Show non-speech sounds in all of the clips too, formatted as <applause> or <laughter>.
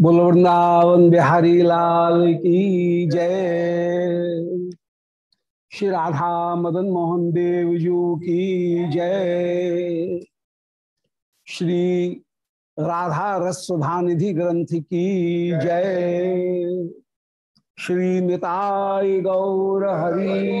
बोल वृंदावन बिहारी लाल की जय। श्री राधा मदन मोहन देव जू की जय। श्री राधा रसुधा निधि ग्रंथ की जय। श्री निताय गौर हरि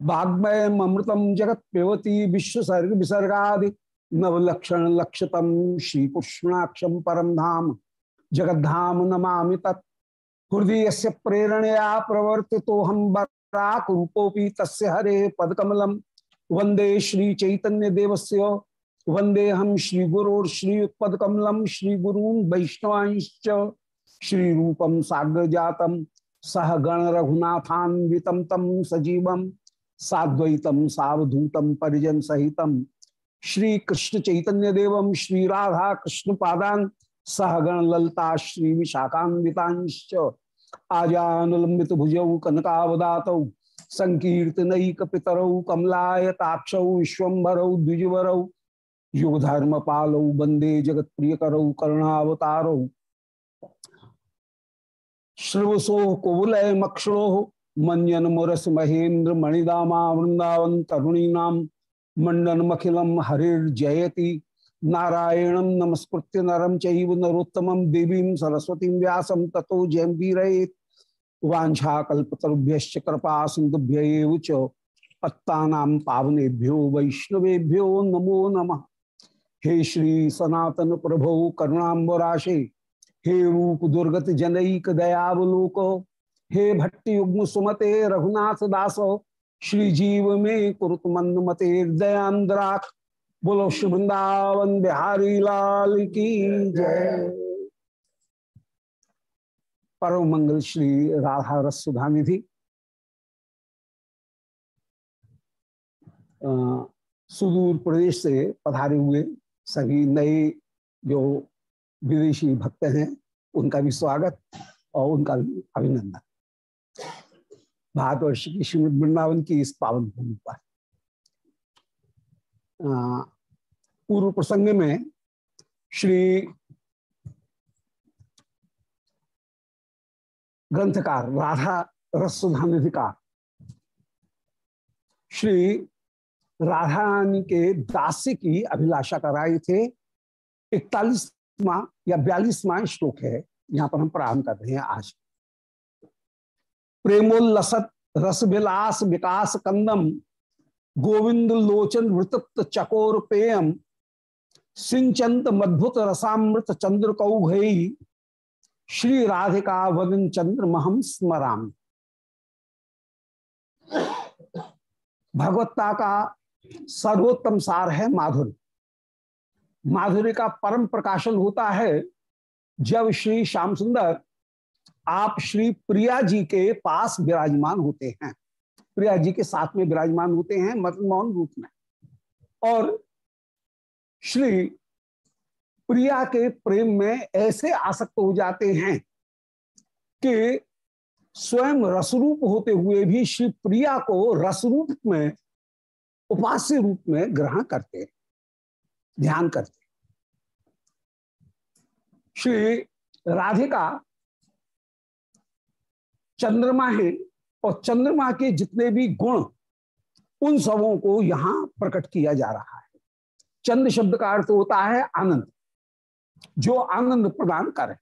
वाग्मय अमृतम जगत पेवती विश्वसर्ग विसर्गा नवलक्षण लक्षतम श्री कृष्णाक्षम परम धाम। जगद्धाम नमा तत्। हृदय से प्रेरणया प्रवर्ति तो हम बराक रूपोपी तस्य हरे पदकमलम। वंदे श्री चैतन्य देवस्य वंदे हम श्री गुरोर पदकमलम श्री वैष्णवांश्च। श्री रूपम साग्र जातम सह गण रघुनाथान्वितम तम सजीवम। साद्वैतम, सावधूतम, परिजन सहितम। श्री कृष्ण चैतन्य देवम, श्री राधा कृष्ण पादान, सहगण ललता, श्री विशाखान्वितांश्च। आजानुलंबित भुजौ, कनकावदातौ, संकीर्तनैक पितरौ कमलायताक्षौ विश्वम्भरौ, द्विजवरौ युगधर्म पालौ वंदे जगत प्रिय करौ करुणावतारौ। श्रवसो मक्षरो मंजन मुरस महेन्द्र मणिदामा वृंदावन तरुणीनाम मंडन मखिलम हरिर्जयति नारायणं नमस्कृत्य नरम चैव नरोत्तमं देवीं सरस्वतीं व्यासं ततो जयंतीरेत वाछाकल्पतरुभ्य कृपा सिंधुभ्य च पत्तानां पावनेभ्यो वैष्णवेभ्यो नमो नम। हे श्री सनातन प्रभो करुणाबराशे हे रूप दुर्गत जनईक दयावलोक हे भट्टी युग्म सुमते रघुनाथ दासो, श्री जीव में कुरुत मंद मते दयांद्राक बोलो श्री वृंदावन बिहारी लाल की जय। परम मंगल श्री राधा रस सुधा निधि सुदूर प्रदेश से पधारे हुए सभी नए जो विदेशी भक्त हैं, उनका भी स्वागत और उनका भी अभिनंदन। भारतवर्ष की श्रीमद वृंदावन की इस पावन भूमि पर पूर्व प्रसंग में श्री ग्रंथकार राधा रसुधानिधिकार, श्री राधा रानी के दास्य की अभिलाषा कराए थे। इकतालीसवा या बयालीसवा श्लोक है, यहाँ पर हम प्रारंभ कर रहे हैं आज। प्रेमोल्लसत रस विलास विकास कंदम, गोविंद लोचन वृतप्त चकोर पेयम, सिंचंत मद्भुत रसामृत चंद्र कौघई, श्री राधिका वदन चंद्र महम स्मराम। भगवत्ता का सर्वोत्तम सार है माधुर्य माधुर्य का परम प्रकाशन होता है जब श्री श्याम सुंदर आप श्री प्रिया जी के पास विराजमान होते हैं। प्रिया जी के साथ में विराजमान होते हैं मदन रूप में। और श्री प्रिया के प्रेम में ऐसे आसक्त हो जाते हैं कि स्वयं रसरूप होते हुए भी श्री प्रिया को रसरूप में, उपास्य रूप में ग्रहण करते, ध्यान करते। श्री राधिका चंद्रमा है और चंद्रमा के जितने भी गुण, उन सबों को यहाँ प्रकट किया जा रहा है। चंद्र शब्द का अर्थ होता है आनंद, जो आनंद प्रदान करे।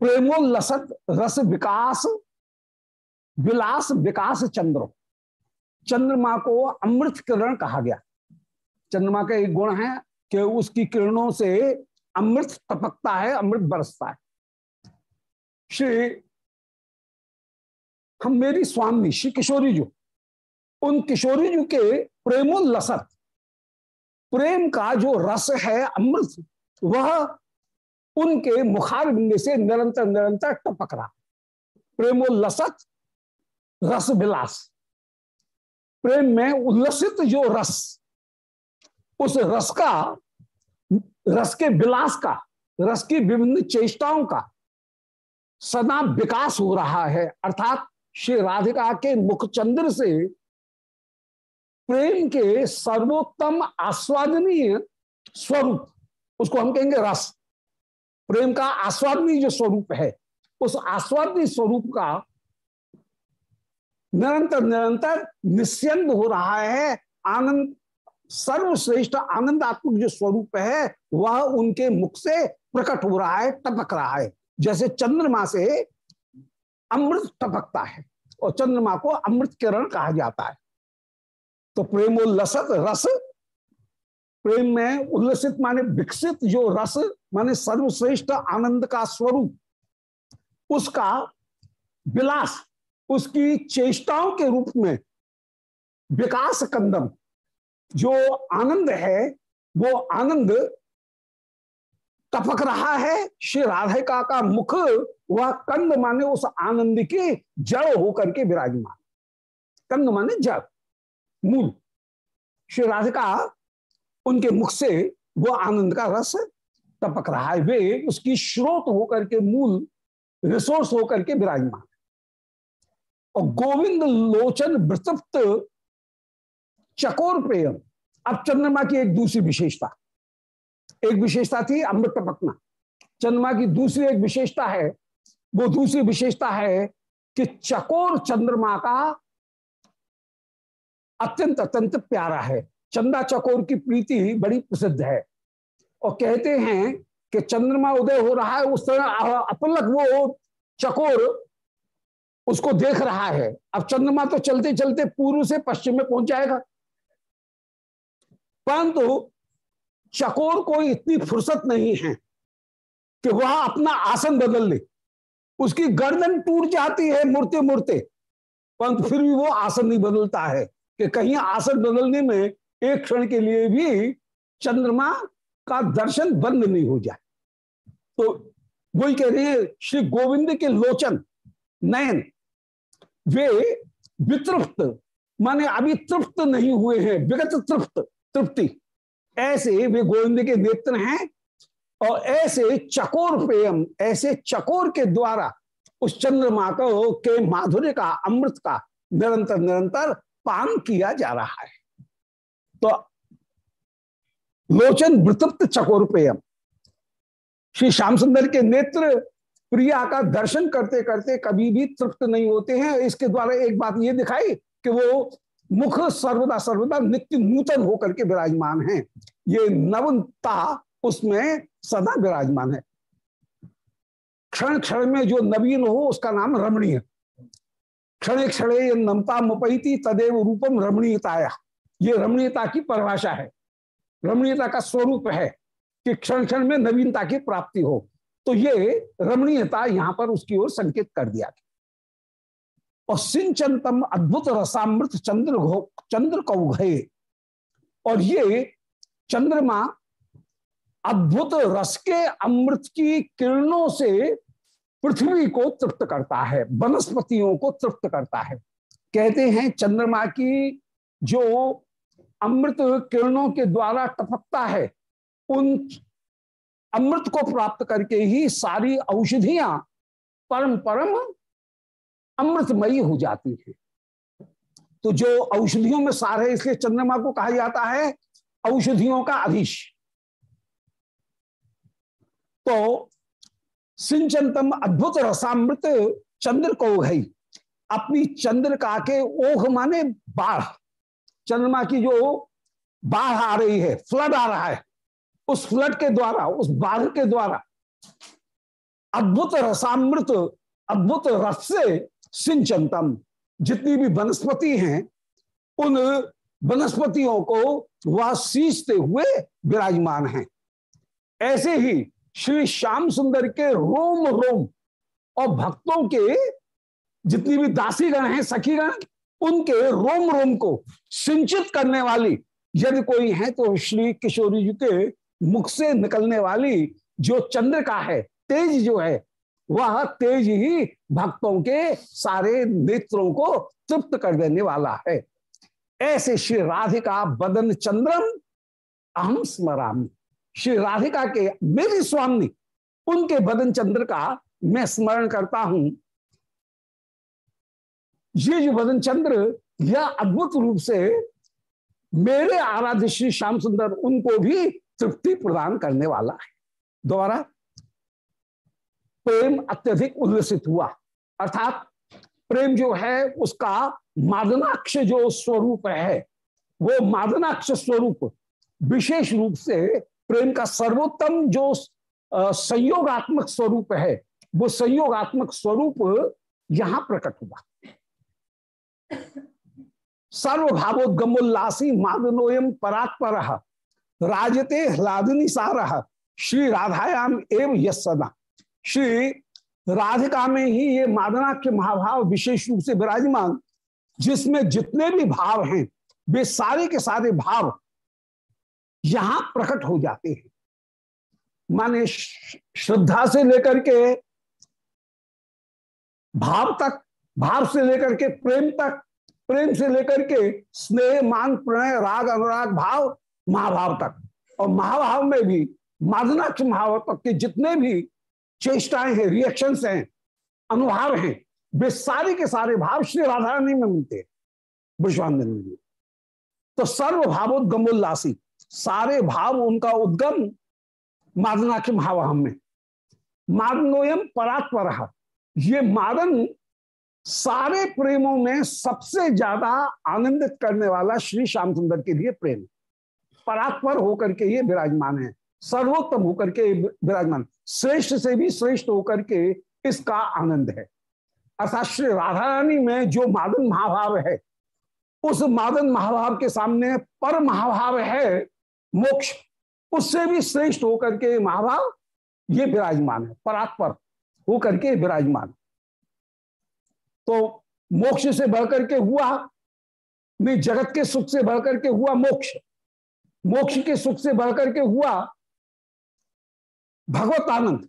प्रेमोल्लसत रस विकास, विलास विकास चंद्र। चंद्रमा को अमृत किरण कहा गया। चंद्रमा का एक गुण है कि उसकी किरणों से अमृत टपकता है, अमृत बरसता है। श्री हम मेरी स्वामी, श्री किशोरी जी, उन किशोरी जी के प्रेमोल्लसत प्रेम का जो रस है अमृत, वह उनके मुखार बिंदे से निरंतर निरंतर टपक रहा। प्रेमोल्लसत रस विलास प्रेम में उल्लसित जो रस, उस रस का, रस के विलास का, रस की विभिन्न चेष्टाओं का सदा विकास हो रहा है। अर्थात श्री राधिका के मुखचंद्र से प्रेम के सर्वोत्तम आस्वादनीय स्वरूप, उसको हम कहेंगे रस। प्रेम का आस्वादनीय जो स्वरूप है, उस आस्वादनीय स्वरूप का निरंतर निरंतर निस्यंद हो रहा है। आनंद, सर्वश्रेष्ठ आनंदात्मक जो स्वरूप है, वह उनके मुख से प्रकट हो रहा है, टपक रहा है। जैसे चंद्रमा से अमृत टपकता है और चंद्रमा को अमृत किरण कहा जाता है। तो प्रेमोल्लसत रस, प्रेम में उल्लसित माने विकसित जो रस माने सर्वश्रेष्ठ आनंद का स्वरूप, उसका विलास, उसकी चेष्टाओं के रूप में विकास कंदम, जो आनंद है, वो आनंद टपक रहा है। श्री राधिका का मुख वह कंद माने उस आनंद के जड़ होकर के विराजमान। कंद माने जड़, मूल। श्री राधिका उनके मुख से वो आनंद का रस टपक रहा है। वे उसकी स्रोत होकर के मूल रिसोर्स होकर के विराजमान। और गोविंद लोचन वृतप्त चकोर प्रेम। अब चंद्रमा की एक दूसरी विशेषता। एक विशेषता थी अमृत टपकना चंद्रमा की दूसरी एक विशेषता है, वो दूसरी विशेषता है कि चकोर चंद्रमा का अत्यंत अत्यंत प्यारा है। चंदा चकोर की प्रीति बड़ी प्रसिद्ध है। और कहते हैं कि चंद्रमा उदय हो रहा है, उस तरह अपलक वो चकोर उसको देख रहा है। अब चंद्रमा तो चलते चलते पूर्व से पश्चिम में पहुँच जाएगा। परंतु चकोर को इतनी फुर्सत नहीं है कि वह अपना आसन बदल ले। उसकी गर्दन टूट जाती है मुड़ते मुड़ते, परंतु फिर भी वो आसन नहीं बदलता है कि कहीं आसन बदलने में एक क्षण के लिए भी चंद्रमा का दर्शन बंद नहीं हो जाए। तो वही कह रहे हैं, श्री गोविंद के लोचन, नयन, वे वितृप्त, माने अभी तृप्त नहीं हुए हैं, विगत तृप्त, तृप्ति। ऐसे वे गोविंद के नेत्र हैं और ऐसे चकोर प्रेम, ऐसे चकोर के द्वारा उस चंद्रमा को के माधुर्य का, अमृत का निरंतर निरंतर पान किया जा रहा है। तो लोचन वृतप्त चकोर पेयम श्री श्याम सुंदर के नेत्र प्रिया का दर्शन करते करते कभी भी तृप्त नहीं होते हैं। इसके द्वारा एक बात ये दिखाई कि वो मुख सर्वदा सर्वदा नित्य नूतन होकर के विराजमान है। ये नवनता उसमें सदा विराजमान है। क्षण क्षण में जो नवीन हो, उसका नाम रमणीय। क्षण क्षण ये नमता मुपैती तदेव रूपम रमणीयताया। ये रमणीयता की परिभाषा है। रमणीयता का स्वरूप है कि क्षण क्षण में नवीनता की प्राप्ति हो। तो ये रमणीयता यहाँ पर उसकी ओर संकेत कर दिया और सिंचनतम अद्भुत रसामृत चंद्र चंद्र कौघे और ये चंद्रमा अद्भुत रस के अमृत की किरणों से पृथ्वी को तृप्त करता है, वनस्पतियों को तृप्त करता है। कहते हैं, चंद्रमा की जो अमृत किरणों के द्वारा टपकता है, उन अमृत को प्राप्त करके ही सारी औषधियाँ परम परम अमृतमयी हो जाती है। तो जो औषधियों में सार है, इसलिए चंद्रमा को कहा जाता है औषधियों का अधीश। तो सिंचनतम अद्भुत रसामृत चंद्र को है। अपनी चंद्र का के ओघ माने बाढ़। चंद्रमा की जो बाढ़ आ रही है, फ्लड आ रहा है, उस फ्लड के द्वारा, उस बाढ़ के द्वारा अद्भुत रसामृत, अद्भुत रस से सिंचनतम। जितनी भी वनस्पति हैं, उन वनस्पतियों को वह सींचते हुए विराजमान हैं। ऐसे ही श्री श्याम सुंदर के रोम रोम और भक्तों के जितनी भी दासीगण हैं, सखीगण, उनके रोम रोम को सिंचित करने वाली, यदि कोई है तो श्री किशोरी जी के मुख से निकलने वाली जो चंद्र का है, तेज जो है वह तेज ही भक्तों के सारे नेत्रों को तृप्त कर देने वाला है। ऐसे श्री राधिका बदन चंद्रम, अहम स्मरामी। श्री राधिका के मेरी स्वामी, उनके बदन चंद्र का मैं स्मरण करता हूँ। ये जो बदन चंद्र, यह अद्भुत रूप से मेरे आराध्य श्री श्याम सुंदर, उनको भी तृप्ति प्रदान करने वाला है। दोबारा प्रेम अत्यधिक उल्लसित हुआ। अर्थात प्रेम जो है, उसका मादनाक्ष जो स्वरूप है, वो मादनाक्ष स्वरूप विशेष रूप से प्रेम का सर्वोत्तम जो संयोगात्मक स्वरूप है, वो संयोगात्मक स्वरूप यहाँ प्रकट हुआ। सर्वभावोद्गमोल्लासी मादनोयम परात्पर, राजते ह्लादिनी सार श्री राधायाम एवं यदा श्री राधिका में ही ये मादनाक्ष महाभाव विशेष रूप से विराजमान, जिसमें जितने भी भाव हैं, वे सारे के सारे भाव यहाँ प्रकट हो जाते हैं। माने श्रद्धा से लेकर के भाव तक, भाव से लेकर के प्रेम तक, प्रेम से लेकर के स्नेह, मान, प्रणय, राग, अनुराग, भाव, महाभाव तक। और महाभाव में भी, मादनाक्ष महाभाव तक के जितने भी चेष्टाएँ हैं रिएक्शंस हैं अनुभाव हैं, वे सारे के सारे भाव श्री राधा रानी में मिलते विश्वानंद में तो सर्व भावोद्गमोल्लासी सारे भाव उनका उद्गम मादनाक्ष महावाह में। मादनोयम परात्पर, ये मादन सारे प्रेमों में सबसे ज़्यादा आनंदित करने वाला श्री श्याम सुंदर के लिए प्रेम। परात्पर होकर के ये विराजमान है। सर्वोत्तम होकर के विराजमान, श्रेष्ठ से भी श्रेष्ठ होकर के इसका आनंद है। अर्थात श्री राधा रानी में जो मादन महाभाव है, उस मादन महाभाव के सामने पर महाभाव है मोक्ष। उससे भी श्रेष्ठ होकर के महाभाव, ये विराजमान है, परात्पर होकर के विराजमान। तो मोक्ष से बढ़कर के हुआ नहीं जगत के सुख से बढ़कर के हुआ मोक्ष। मोक्ष के सुख से बढ़कर के हुआ भगवत आनंद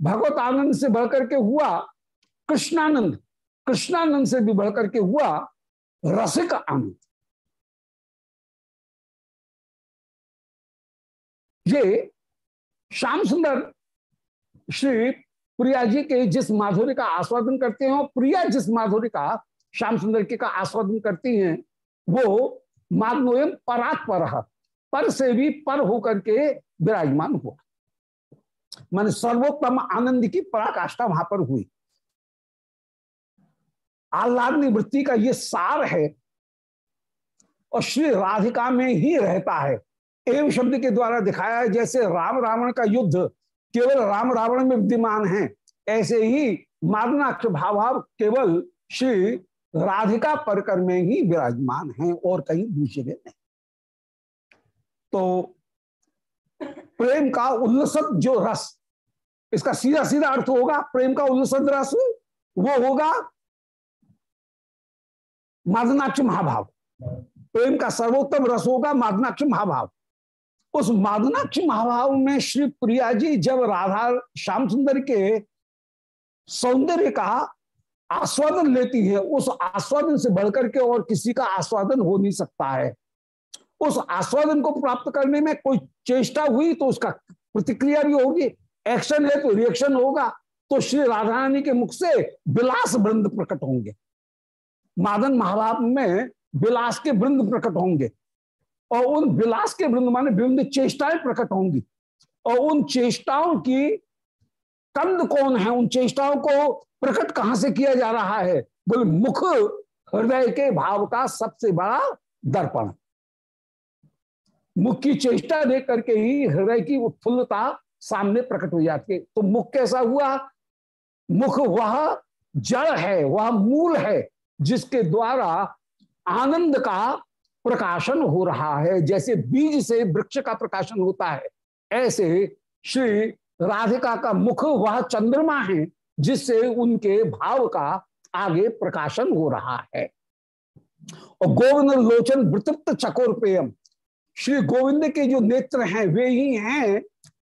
भगवत आनंद से बढ़कर के हुआ कृष्णानंद कृष्णानंद से भी बढ़कर के हुआ रसिक आनंद। ये श्याम सुंदर श्री प्रिया जी के जिस माधुरी का आस्वादन करते हैं और प्रिया जिस माधुरी का श्याम सुंदर के का आस्वादन करती हैं, वो माग्नोयम परात पर पर से भी पर होकर के विराजमान हुआ। मान सर्वोत्तम आनंद की पराकाष्ठा वहाँ पर हुई। आह्लाद वृत्ति का ये सार है और श्री राधिका में ही रहता है। एवं शब्द के द्वारा दिखाया है, जैसे राम रावण का युद्ध केवल राम रावण में विद्यमान है, ऐसे ही मादनाक्ष भाव केवल श्री राधिका परकर में ही विराजमान है और कहीं दूसरे नहीं। तो प्रेम का उल्लसत जो रस, इसका सीधा सीधा अर्थ होगा, प्रेम का उल्लसत रस वो होगा मादनाक्ष महाभाव। प्रेम का सर्वोत्तम रस होगा मादनाक्ष महाभाव। उस मादनाक्ष महाभाव में श्री प्रिया जी जब राधा श्याम सुंदर के सौंदर्य का आस्वादन लेती है, उस आस्वादन से बढ़कर के और किसी का आस्वादन हो नहीं सकता है। उस आस्वादन को प्राप्त करने में कोई चेष्टा हुई तो उसका प्रतिक्रिया भी होगी, एक्शन है तो रिएक्शन होगा तो श्री राधा रानी के मुख से विलास वृंद प्रकट होंगे। मादन महाभाप में विलास के वृंद प्रकट होंगे और उन विलास के वृंद माने विभिन्न चेष्टाएँ प्रकट होंगी। और उन चेष्टाओं की कंद कौन है? उन चेष्टाओं को प्रकट कहाँ से किया जा रहा है? बोले मुख हृदय के भाव का सबसे बड़ा दर्पण। मुख की चेष्टा देख करके ही हृदय की उत्फुल्लता सामने प्रकट हो जाती है। तो मुख कैसा हुआ? मुख वह जड़ है, वह मूल है, जिसके द्वारा आनंद का प्रकाशन हो रहा है। जैसे बीज से वृक्ष का प्रकाशन होता है, ऐसे श्री राधिका का मुख वह चंद्रमा है, जिससे उनके भाव का आगे प्रकाशन हो रहा है। और गोविंद लोचन वृतप्त चकोर प्रेम श्री गोविंद के जो नेत्र हैं, वे ही हैं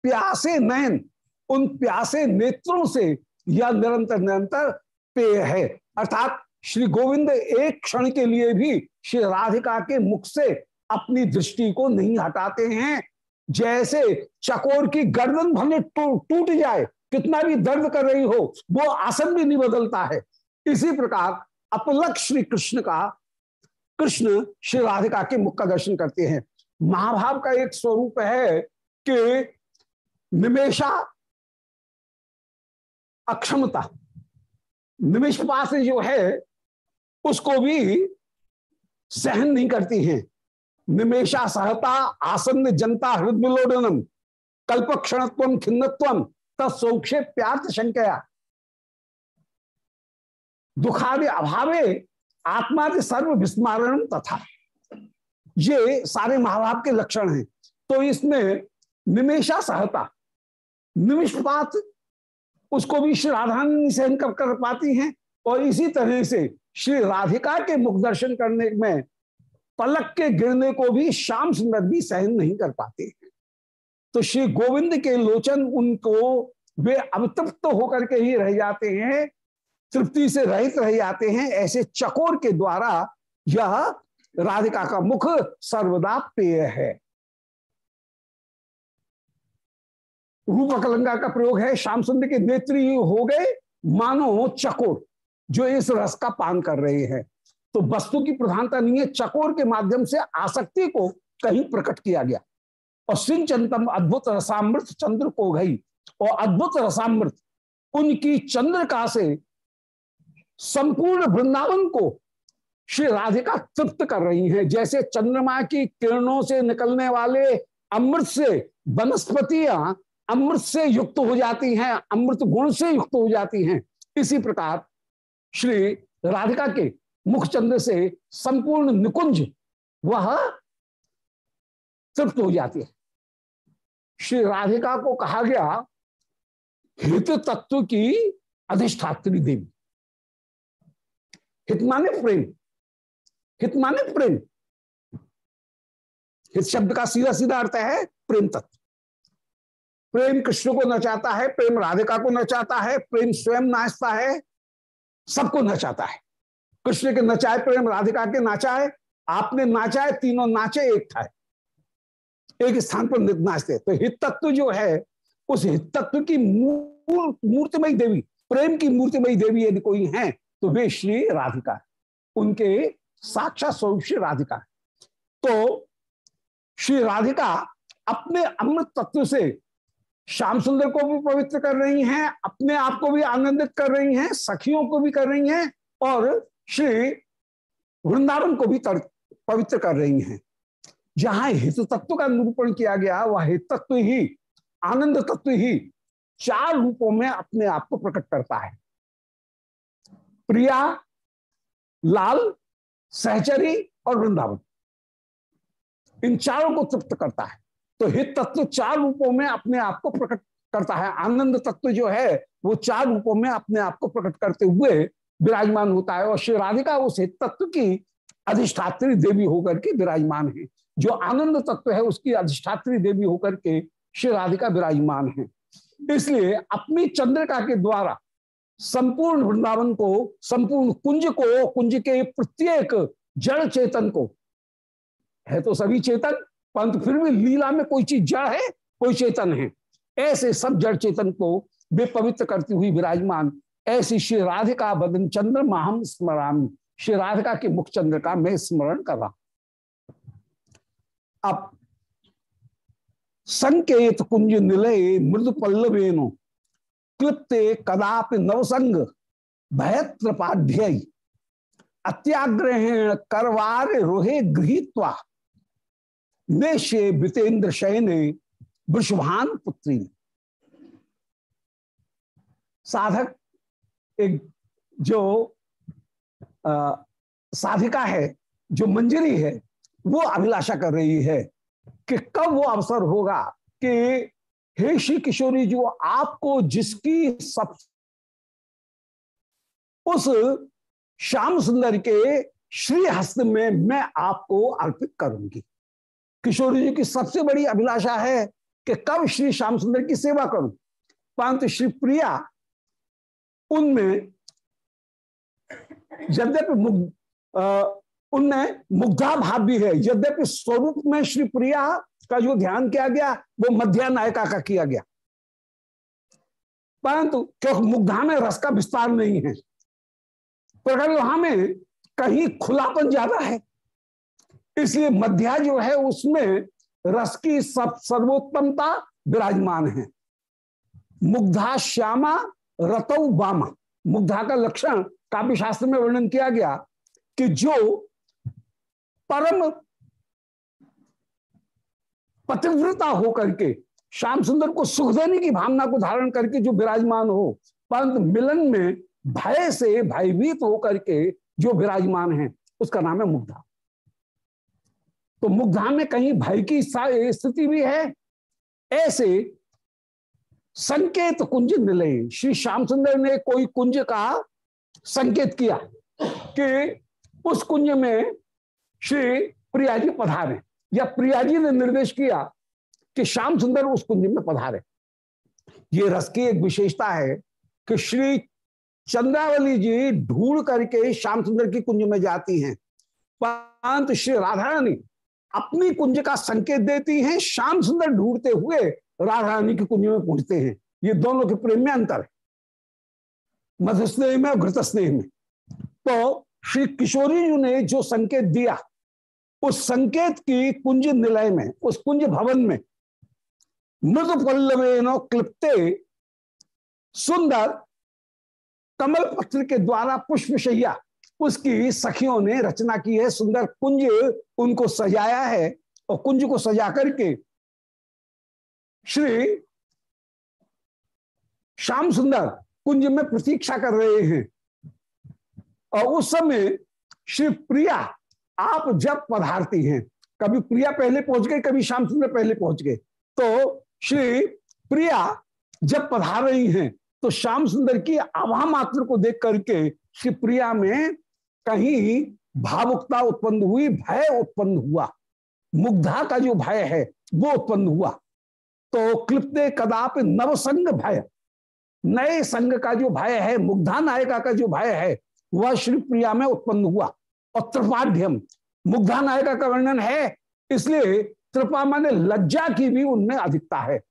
प्यासे नयन। उन प्यासे नेत्रों से यह निरंतर निरंतर पेय है। अर्थात श्री गोविंद एक क्षण के लिए भी श्री राधिका के मुख से अपनी दृष्टि को नहीं हटाते हैं। जैसे चकोर की गर्दन भले टूट जाए, कितना भी दर्द कर रही हो, वो आसन भी नहीं बदलता है। इसी प्रकार अपलक श्री कृष्ण का, कृष्ण श्री राधिका के मुख का दर्शन करते हैं। महाभाव का एक स्वरूप है कि निमेशा अक्षमता। निमिष पास जो है, उसको भी सहन नहीं करती हैं। निमेशा सहता आसन्न जनता हृदय कल्प क्षणत्व खिन्नत्व तत्सौक्षे प्यार्थ शंकया। दुखादि अभावे आत्मा सर्व विस्मारण तथा। ये सारे महाभाव के लक्षण हैं। तो इसमें निमेशा सहता निमिषपात उसको भी श्री राधा सहन कर, कर पाती हैं और इसी तरह से श्री राधिका के मुख दर्शन करने में पलक के गिरने को भी श्याम सुंदर भी सहन नहीं कर पाते हैं। तो श्री गोविंद के लोचन उनको वे अवतप्त होकर के ही रह जाते हैं तृप्ति से रहित रह जाते हैं ऐसे चकोर के द्वारा यह राधिका का मुख सर्वदा पेय है। रूप कलंगा का प्रयोग है, श्याम सुंदर के नेत्री हो गए, मानो चकोर, जो इस रस का पान कर रहे हैं। तो वस्तु की प्रधानता नहीं है, चकोर के माध्यम से आसक्ति को कहीं प्रकट किया गया। और सिंचंतम अद्भुत रसामृत चंद्र को गई और अद्भुत रसामृत उनकी चंद्रका से संपूर्ण वृंदावन को श्री राधिका तृप्त कर रही हैं। जैसे चंद्रमा की किरणों से निकलने वाले अमृत से वनस्पतियाँ अमृत से युक्त हो जाती हैं, अमृत गुण से युक्त हो जाती हैं। इसी प्रकार श्री राधिका के मुखचंद्र से संपूर्ण निकुंज वह तृप्त हो जाती है। श्री राधिका को कहा गया, हित तत्व की अधिष्ठात्री देवी। हित माने प्रेम। हित माने प्रेम। हित शब्द का सीधा सीधा अर्थ है प्रेम तत्व। प्रेम कृष्ण को नचाता है, प्रेम राधिका को नचाता है, प्रेम स्वयं नाचता है, सबको नचाता है। कृष्ण के नचाए, प्रेम राधिका के नाचाए, आपने नाचाए, तीनों नाचे, एक था एक स्थान पर नाचते। तो हित तत्व जो है, उस हित तत्व की मूर्तिमयी देवी, प्रेम की मूर्तिमयी देवी यदि कोई है तो वे श्री राधिका उनके साक्षात स्वरूप श्री राधिका तो श्री राधिका अपने अमृत तत्व से श्याम सुंदर को भी पवित्र कर रही हैं, अपने आप को भी आनंदित कर रही हैं, सखियों को भी कर रही हैं और श्री वृंदावन को भी पवित्र कर रही हैं। जहाँ हित तत्व का निरूपण किया गया, वह हित तत्व ही, आनंद तत्व ही चार रूपों में अपने आप को प्रकट करता है। प्रिया, लाल सहचरी और वृंदावन। इन चारों को तृप्त करता है। तो हित तत्व चार रूपों में अपने आप को प्रकट करता है। आनंद तत्व जो है, वो चार रूपों में अपने आप को प्रकट करते हुए विराजमान होता है। और श्री राधिका उस हित तत्व की अधिष्ठात्री देवी होकर के विराजमान है। जो आनंद तत्व है, उसकी अधिष्ठात्री देवी होकर के श्री राधिका विराजमान है। इसलिए अपनी चंद्रिका के द्वारा संपूर्ण वृंदावन को, संपूर्ण कुंज को, कुंज के प्रत्येक जड़ चेतन को। है तो सभी चेतन, परंतु फिर भी लीला में कोई चीज़ जड़ है, कोई चेतन है। ऐसे सब जड़ चेतन को वे पवित्र करती हुई विराजमान, ऐसी श्री राधिका बदन चंद्र महम स्मरामी। श्री राधिका के मुख चंद्र का मैं स्मरण कर रहा अब संकेत कुंज निलय मृदु पल्लवेनो। क्लिप्ते कदाप नवसंग भयत्रपाध्य अत्याग्रहण करवार रोहे गृहीत्वा नेशे वितेन्द्र शयने वृषभान पुत्री साधक एक जो आ, साधिका है जो मंजरी है वो अभिलाषा कर रही है कि कब वो अवसर होगा कि हे श्री किशोरी जो आपको जिसकी सब उस श्याम सुंदर के श्री हस्त में मैं आपको अर्पित करूँगी। किशोरी जी की सबसे बड़ी अभिलाषा है कि कब श्री श्याम सुंदर की सेवा करूँ। परंतु श्री प्रिया उनमें यद्यपि उनमें मुग्धा भाव भी है, यद्यपि स्वरूप में श्री प्रिया का जो ध्यान किया गया, वो मध्या नायिका का किया गया। परंतु क्योंकि मुग्धा में रस का विस्तार नहीं है। प्रगल्भा में कहीं खुलापन ज़्यादा है, इसलिए मध्या जो है उसमें रस की सब सर्वोत्तमता विराजमान है। मुग्धा श्यामा रतौ बामा मुग्धा का लक्षण काव्य शास्त्र में वर्णन किया गया कि जो परम पतिव्रता होकर के श्याम सुंदर को सुख देने की भावना को धारण करके जो विराजमान हो, परंतु मिलन में भय से भयभीत होकर के जो विराजमान है, उसका नाम है मुग्धा। तो मुग्धा में कहीं भय की स्थिति भी है, ऐसे संकेत कुंज मिले। श्री श्याम सुंदर ने कोई कुंज का संकेत किया कि उस कुंज में श्री प्रिया जी पधारे। या प्रिया जी ने निर्देश किया कि श्याम सुंदर उस कुंज में पधारे। ये रस की एक विशेषता है कि श्री चंद्रावली जी ढूंढ करके श्याम सुंदर की कुंज में जाती हैं। परंतु श्री राधा रानी अपनी कुंज का संकेत देती हैं, श्याम सुंदर ढूंढते हुए राधा रानी की कुंज में पहुँचते हैं। ये दोनों के प्रेम में अंतर है। मधु स्नेह में और घृत स्नेह में। तो श्री किशोरी जी ने जो संकेत दिया उस संकेत की कुंज निलय में, उस कुंज भवन में। मृद पल्लवेनो क्लिप्ते सुंदर कमल पत्र के द्वारा पुष्पशैया उसकी सखियों ने रचना की है। सुंदर कुंज उनको सजाया है और कुंज को सजा करके श्री श्याम सुंदर कुंज में प्रतीक्षा कर रहे हैं। और उस समय श्री प्रिया आप जब पधारती हैं, कभी प्रिया पहले पहुँच गए कभी श्याम सुंदर पहले पहुँच गए। तो श्री प्रिया जब पधार रही हैं तो श्याम सुंदर की आभा मात्र को देख करके श्री प्रिया में कहीं भावुकता उत्पन्न हुई, भय उत्पन्न हुआ। मुग्धा का जो भय है, वो उत्पन्न हुआ। तो क्लिप्ते कदाप नवसंग भय। नए संग का जो भय है, मुग्धा नायिका का जो भय है, वह श्री प्रिया में उत्पन्न हुआ। और त्रिपाढ़ मुग्धा नायिका का वर्णन है, इसलिए त्रिपा माने लज्जा की भी उनमें अधिकता है।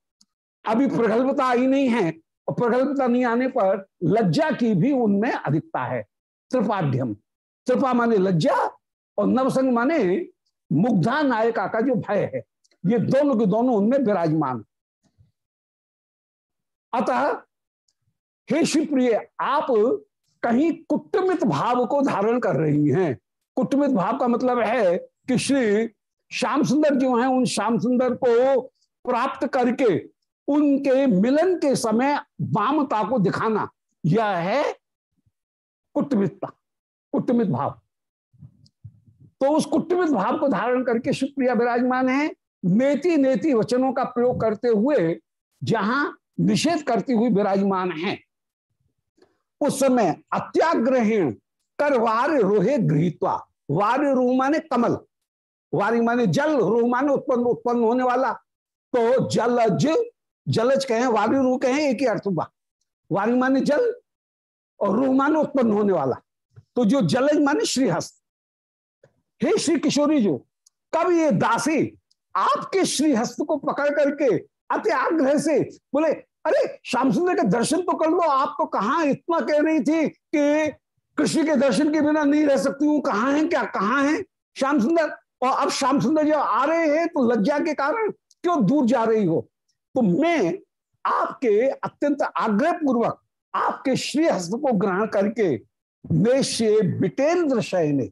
अभी प्रगल्भता आई नहीं है, और प्रगल्भता नहीं आने पर लज्जा की भी उनमें अधिकता है। त्रिपाढ़ त्रिपा माने लज्जा, और नवसंग माने मुग्धा नायिका का जो भय है, ये दोनों के दोनों उनमें विराजमान। अतः, हे शिवप्रिय, आप कहीं कुटमित भाव को धारण कर रही हैं। कुटमित भाव का मतलब है कि श्री श्याम सुंदर जो हैं, उन श्याम सुंदर को प्राप्त करके उनके मिलन के समय वामता को दिखाना, यह है कुटमितता कुटमित भाव। तो उस कुटमित भाव को धारण करके शुक्रिया विराजमान है, नेति नेति वचनों का प्रयोग करते हुए, जहाँ निषेध करती हुई विराजमान है। उस समय अत्याग्रहण कर वार रोहे गृहित्वा। वार रूह माने कमल। वारी माने जल, रूह माने उत्पन्न उत्पन्न होने वाला। तो जलज जलज कहें, वारी रूह कहें, एक ही अर्थ हुआ। वारी माने जल और रूह माने उत्पन्न होने वाला। तो जो जलज माने श्रीहस्त। हे श्री किशोरी जो, कब ये दासी आपके श्रीहस्त को पकड़ करके अति आग्रह से बोले, अरे, श्याम सुंदर के दर्शन तो कर लो, आप तो कहा इतना कह रही थी कि कृष्ण के दर्शन के बिना नहीं रह सकती हूँ। कहाँ है क्या? कहाँ है? श्याम सुंदर। और अब श्याम सुंदर जब आ रहे हैं तो लज्जा के कारण क्यों दूर जा रही हो? तो मैं आपके अत्यंत आग्रह पूर्वक आपके श्री हस्त को ग्रहण करके नेश्य विटेंद्र शयने,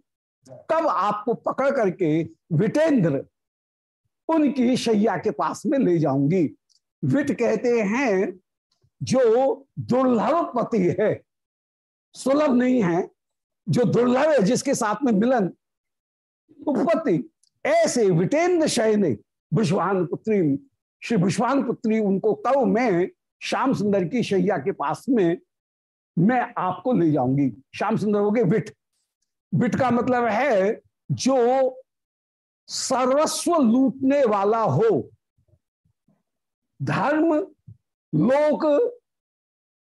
तब आपको पकड़ करके विटेंद्र उनकी शैया के पास में ले जाऊँगी। विट कहते हैं, जो दुर्लभ पति है सुलभ नहीं है, जो दुर्लभ है, जिसके साथ में मिलन, उपपत्ति, ऐसे विटेंद्र शयने, विश्वान पुत्री, श्री विश्वान पुत्री उनको कब मैं, श्याम सुंदर की शैया के पास में, मैं आपको ले जाऊँगी। श्याम सुंदर हो गए, विट। विट का मतलब है, जो सर्वस्व लूटने वाला हो। धर्म, लोक,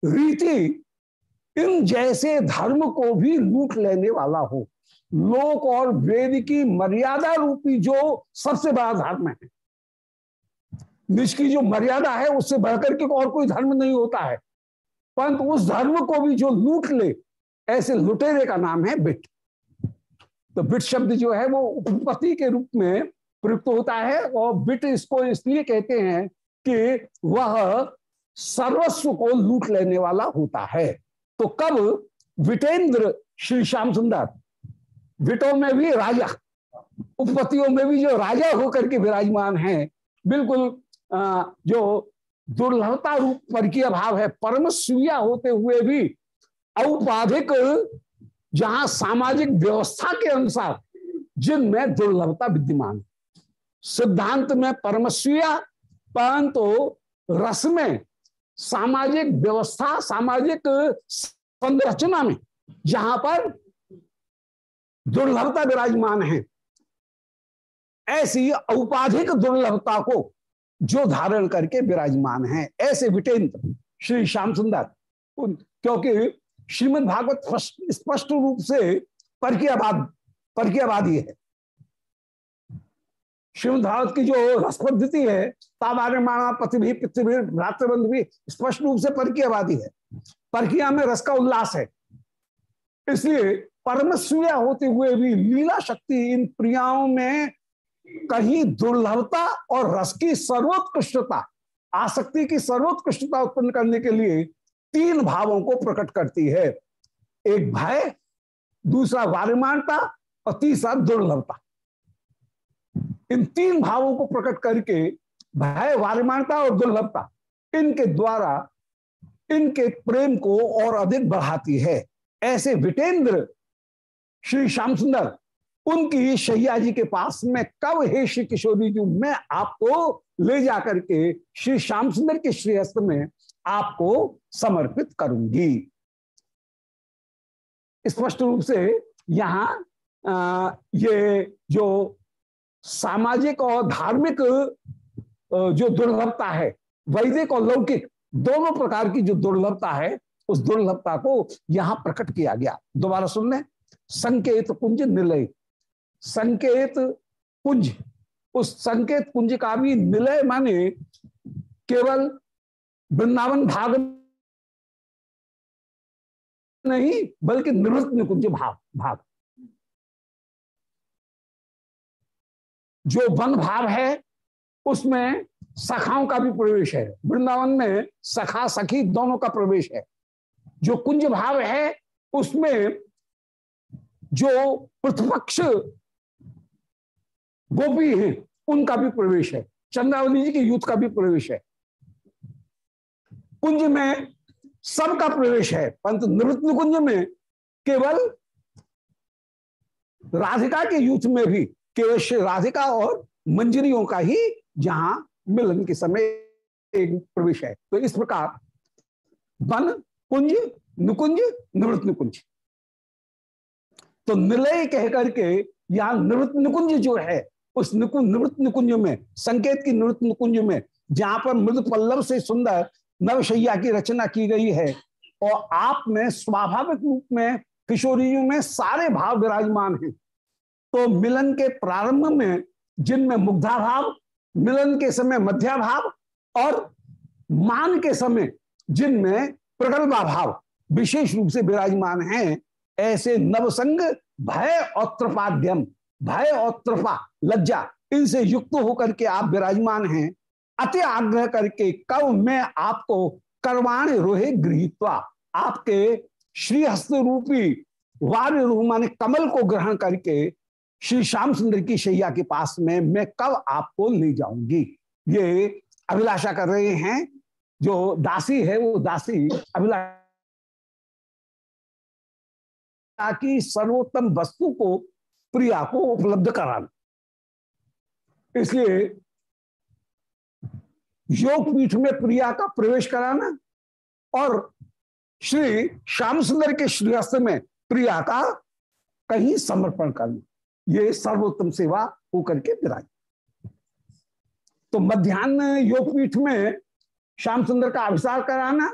रीति इन जैसे धर्म को भी लूट लेने वाला हो। लोक और वेद की मर्यादा रूपी जो सबसे बड़ा धर्म है। निज की जो मर्यादा है, उससे बढ़कर के और कोई धर्म नहीं होता है। परंतु उस धर्म को भी जो लूट ले, ऐसे लुटेरे का नाम है बिट। तो बिट शब्द जो है, वो उपपति के रूप में प्रयुक्त होता है और बिट इसको इसलिए कहते हैं कि वह सर्वस्व को लूट लेने वाला होता है। तो कब? विटेंद्र श्री श्याम सुंदर। विटों में भी राजा, उपपतियों में भी जो राजा होकर के विराजमान हैं, बिल्कुल जो दुर्लभता रूप पर की अभाव है, परम सूया होते हुए भी औपाधिक, जहाँ सामाजिक व्यवस्था के अनुसार जिनमें दुर्लभता विद्यमान सिद्धांत में परमस्विया परंतु रस में सामाजिक व्यवस्था, सामाजिक संरचना में जहाँ पर दुर्लभता विराजमान है। ऐसी औपाधिक दुर्लभता को जो धारण करके विराजमान है, ऐसे विटेंद्र श्री श्याम सुंदर क्योंकि श्रीमद भागवत स्पष्ट रूप से परकियाबाद परकियाबादी है। श्रीमद भागवत की जो रस पद्धति है पति भी, पृथ्वी भ्रातृबंध भी स्पष्ट रूप से परकियाबादी है। परकिया में रस का उल्लास है। इसलिए परम सूर्या होते हुए भी लीला शक्ति इन प्रियाओं में कहीं दुर्लभता और रस की सर्वोत्कृष्टता, आसक्ति की सर्वोत्कृष्टता उत्पन्न करने के लिए तीन भावों को प्रकट करती है। एक भय, दूसरा वारिमानता और तीसरा दुर्लभता। इन तीन भावों को प्रकट करके भय, वारिमानता और दुर्लभता इनके द्वारा इनके प्रेम को और अधिक बढ़ाती है। ऐसे विटेंद्र श्री श्याम सुंदर उनकी शैया जी के पास में कब हे श्री किशोरी जी, मैं आपको ले जाकर के श्री श्याम सुंदर के श्रेयस्त में आपको समर्पित करूँगी। स्पष्ट रूप से यहाँ ये जो सामाजिक और धार्मिक जो दुर्लभता है, वैदिक और लौकिक दोनों प्रकार की जो दुर्लभता है, उस दुर्लभता को यहाँ प्रकट किया गया। दोबारा सुन लें संकेत कुंज निलय। संकेत कुंज। उस संकेत कुंज का भी निलय माने केवल वृंदावन भाग नहीं, बल्कि निवृत्त निकुंज भाव भाग। जो वन भाव है, उसमें सखाओं का भी प्रवेश है। वृंदावन में सखा सखी दोनों का प्रवेश है। जो कुंज भाव है, उसमें जो प्रतिपक्ष गोपी हैं, उनका भी प्रवेश है। चंद्रावली जी के युद्ध का भी प्रवेश है। कुंज में सबका प्रवेश है। परंतु निवृत्त कुंज में केवल राधिका के युद्ध में भी केवल श्री राधिका और मंजरियों का ही जहाँ मिलन के समय एक प्रवेश है। तो इस प्रकार वन कुंज, नुकुंज, निवृत्त निकुंज। तो निलय कह करके यहाँ निवृत्त निकुंज जो है, उस निवृत्त निकुंज में, संकेत की निवृत्त निकुंज में, जहाँ पर मृद पल्लव से सुंदर नवशैया की रचना की गई है, और आप में स्वाभाविक रूप में किशोरी में सारे भाव विराजमान हैं। तो मिलन के प्रारंभ में, जिनमें मुग्धा भाव मिलन के समय मध्या भाव और मान के समय, जिनमें प्रगल्भा भाव विशेष रूप से विराजमान हैं, ऐसे नवसंग, भय और भय और त्रपा, लज्जा, इनसे युक्त होकर के आप विराजमान हैं। अति आग्रह करके कब मैं आपको करवाण रोहे गृहित्वा, आपके श्रीहस्त रूपी वार्य रूप माने कमल को ग्रहण करके श्री श्याम सुंदर की शैया के पास में मैं कब आपको ले जाऊँगी। ये अभिलाषा कर रहे हैं। जो दासी है, वो दासी अभिलाषा की सर्वोत्तम वस्तु को, प्रिया को उपलब्ध कराना। इसलिए योग पीठ में प्रिया का प्रवेश कराना और श्री श्याम सुंदर के श्रीहस्त में प्रिया का कहीं समर्पण करना। ये सर्वोत्तम सेवा होकर के विराज। तो मध्यान्ह योगपीठ में श्याम सुंदर का अभिसार कराना,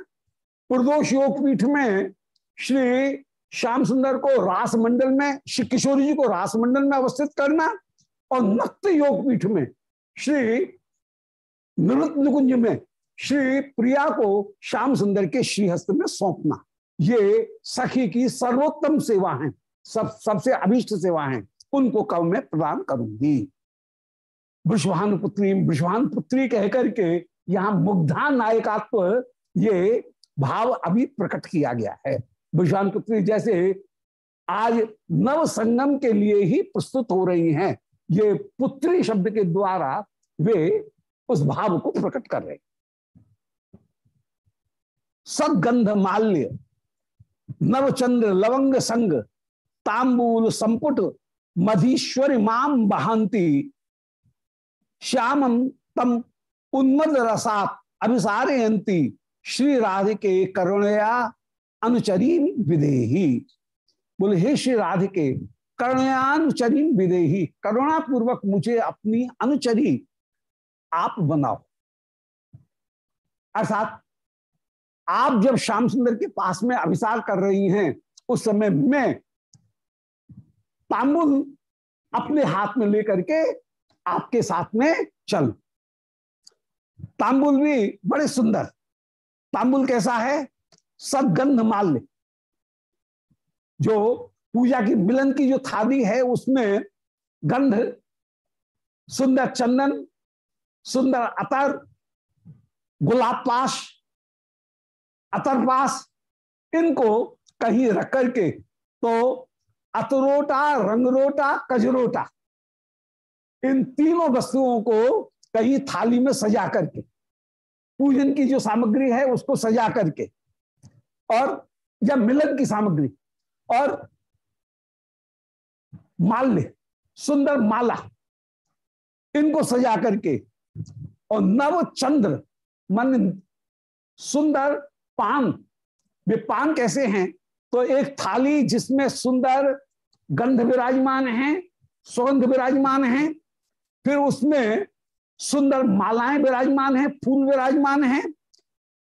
प्रदोष योगपीठ में श्री श्याम सुंदर को रास मंडल में, श्री किशोरी जी को रास मंडल में अवस्थित करना और नक्त योगपीठ में श्री नृत्य निकुंज में श्री प्रिया को श्याम सुंदर के श्रीहस्त में सौंपना। ये सखी की सर्वोत्तम सेवा है, सब, सबसे अभिष्ट सेवा है। उनको कव मैं प्रदान करूँगी? विश्वान पुत्री विश्वान पुत्री कहकर के यहाँ मुग्धा नायकात्व ये भाव अभी प्रकट किया गया है। विश्वान पुत्री जैसे आज नव संगम के लिए ही प्रस्तुत हो रही हैं। ये पुत्री शब्द के द्वारा वे उस भाव को प्रकट कर रहे सगंध माल्य, नवचंद्र लवंग संग, तांबूल संपुट मधीश्वरी माम बहांती श्यामम तम उन्मद रसात अभिसारयंती श्री राधिके करुणया अनुचरी विदेही। बोले, हे श्री राधिके करुणानुचरी विदेही। करुणा पूर्वक मुझे अपनी अनुचरी आप बनाओ। अर्थात, आप जब श्याम सुंदर के पास में अभिसार कर रही हैं, उस समय मैं तांबुल अपने हाथ में लेकर के आपके साथ में चल। तांबुल भी बड़े सुंदर। तांबुल कैसा है? सदगंध माल्य। जो पूजा की मिलन की जो थाली है, उसमें गंध, सुंदर चंदन, सुंदर अतर, गुलाब पास अतर पास इनको कहीं रख करके तो अतरोटा, रंगरोटा, कजरोटा। इन तीनों वस्तुओं को कहीं थाली में सजा करके, पूजन की जो सामग्री है उसको सजा करके, और या मिलन की सामग्री, और माल्य, सुंदर माला, इनको सजा करके, और नव चंद्र, मन सुंदर पान। वे पान कैसे हैं? तो एक थाली जिसमें सुंदर गंध विराजमान है, सुगंध विराजमान है, फिर उसमें सुंदर मालाएँ विराजमान है, फूल विराजमान है,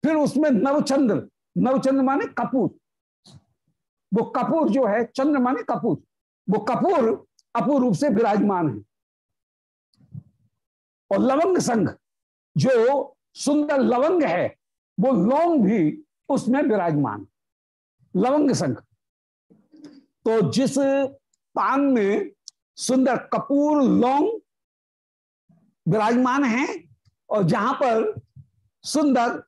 फिर उसमें नवचंद्र नवचंद्र माने कपूर। वो कपूर जो है, चंद्र माने कपूर। वो कपूर अपूर्व रूप से विराजमान है। और लवंग संघ जो सुंदर लवंग है, वो लौंग भी उसमें विराजमान। लवंग संघ। तो जिस पान में सुंदर कपूर, लौंग विराजमान है और जहाँ पर सुंदर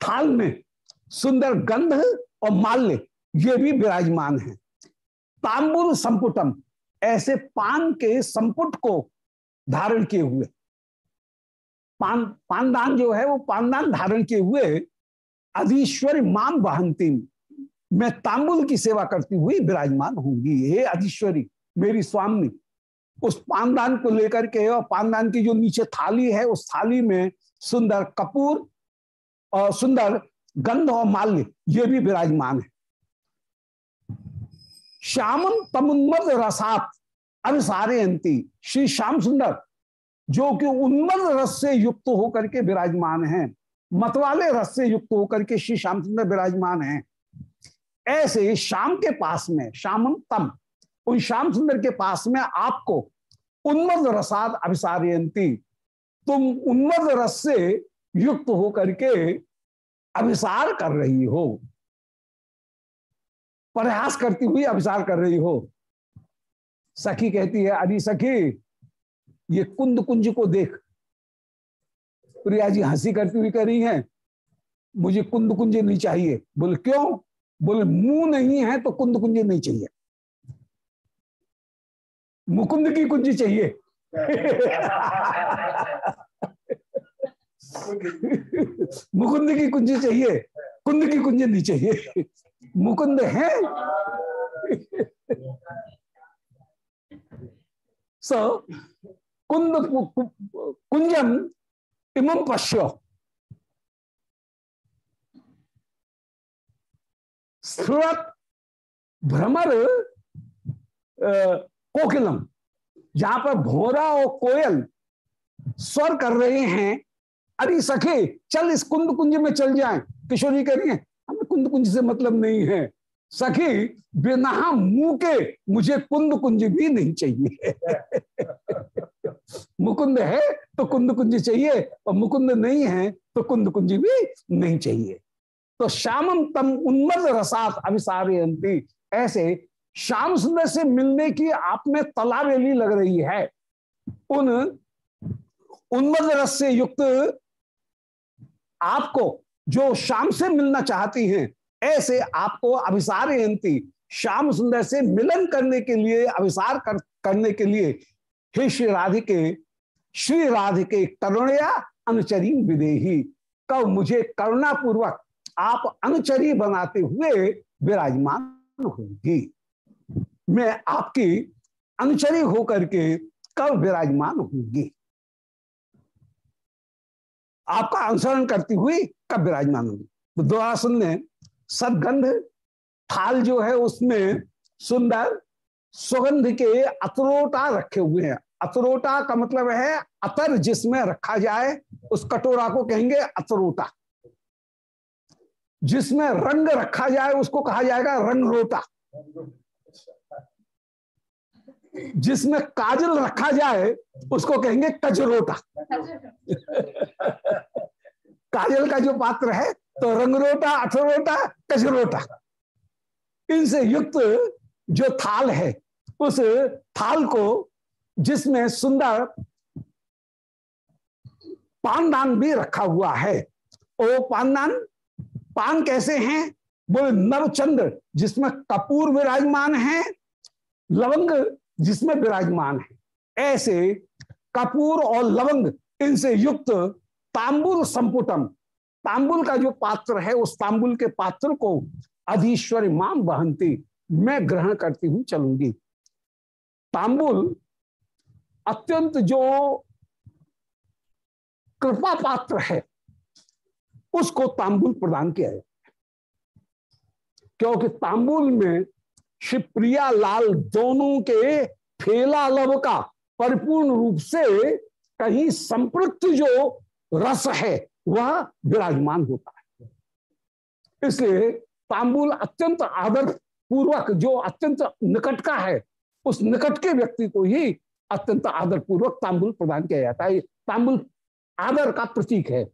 थाल में सुंदर गंध और माल्य, ये भी विराजमान है। तांबुल संपुटम, ऐसे पान के संपुट को धारण किए हुए। पान, पानदान जो है वो पानदान धारण किए हुए अधीश्वरी माम बहंती। मैं तांबुल की सेवा करती हुई विराजमान होंगी हे अधीश्वरी, मेरी स्वामी, उस पानदान को लेकर के और पानदान की जो नीचे थाली है, उस थाली में सुंदर कपूर और सुंदर गंध और माल्य, ये भी विराजमान है। श्यामम तमुन्मद रसात अभिसारे अंति श्री श्याम सुंदर, जो कि उन्मद रस से युक्त होकर के विराजमान है। मतवाले रस से युक्त होकर के श्री श्याम सुंदर विराजमान है। ऐसे श्याम के पास में श्यामम तम उन श्याम सुंदर के पास में आपको उन्मद रसाद अभिसारयंती, तुम उन्मद रस से युक्त होकर के अभिसार कर रही हो। प्रयास करती हुई अभिसार कर रही हो। सखी कहती है, अरे सखी, ये कुंद कुंज को देख प्रिया जी हँसी करती हुई कह रही है, मुझे कुंद कुंज नहीं चाहिए। बोले, क्यों? बोले, मुँह नहीं है तो कुंद कुंज नहीं चाहिए। मुकुंद की कुंजी चाहिए। मुकुंद की कुंजी चाहिए, कुंद की कुंजी नहीं चाहिए। मुकुंद है। सो कुंद कुंजम इमम पश्य स्फुरत भ्रमर कोकिलम जहाँ पर भोरा और कोयल स्वर कर रहे हैं। अरे सखे, चल इस कुंद कुंज में चल जाएँ। किशोरी कह रही है, हमें कुंद कुंज से मतलब नहीं है। सखी, बिना मुँह के मुझे कुंद कुंज भी नहीं चाहिए। <laughs> मुकुंद है तो कुंद कुंजी चाहिए और मुकुंद नहीं है तो कुंद कुंजी भी नहीं चाहिए। तो श्यामम तम उन्मद रसात अभिसारयंती ऐसे श्याम सुंदर से मिलने की आप में तलावेली लग रही है। उन उन्मद रस से युक्त आपको जो श्याम से मिलना चाहती हैं ऐसे आपको अभिसार यंती श्याम सुंदर से मिलन करने के लिए अभिसार कर, करने के लिए हे श्री राधिके श्री राधिके करुणया अनुचरी विदेही। कब मुझे करुणा पूर्वक आप अनुचरी बनाते हुए विराजमान होगी। मैं आपकी अनुचरी होकर के कब विराजमान होंगी? आपका अनुसरण करती हुई कब विराजमान होगी? बुद्धवासन ने सदगंध, थाल जो है उसमें सुंदर सुगंध के अतरोटा रखे हुए हैं। अतरोटा का मतलब है अतर, जिसमें रखा जाए, उस कटोरा को कहेंगे अतरोटा। जिसमें रंग रखा जाए, उसको कहा जाएगा रंग रोटा जिसमें काजल रखा जाए, उसको कहेंगे कजरोटा। काजल का जो पात्र है तो रंगरोटा अठरोटा कजरोटा। इनसे युक्त जो थाल है, उस थाल को जिसमें सुंदर पानदान भी रखा हुआ है। वो पानदान, पान कैसे हैं? बोले नवचंद्र जिसमें कपूर विराजमान है, लवंग, जिसमें विराजमान है। ऐसे कपूर और लवंग, इनसे युक्त तांबुल संपुटम, तांबुल का जो पात्र है, उस तांबुल के पात्र को अधीश्वरी माम बहंती, मैं ग्रहण करती हूँ चलूँगी। तांबुल अत्यंत जो कृपा पात्र है, उसको तांबुल प्रदान किया है। क्योंकि तांबुल में श्री प्रिया लाल दोनों के फेला लव का परिपूर्ण रूप से कहीं संपृक्त जो रस है, वह विराजमान होता है। इसलिए तांबुल अत्यंत आदर पूर्वक, जो अत्यंत निकट का है, उस निकट के व्यक्ति को ही अत्यंत आदर पूर्वक तांबुल प्रदान किया जाता है। तांबुल आदर का प्रतीक है।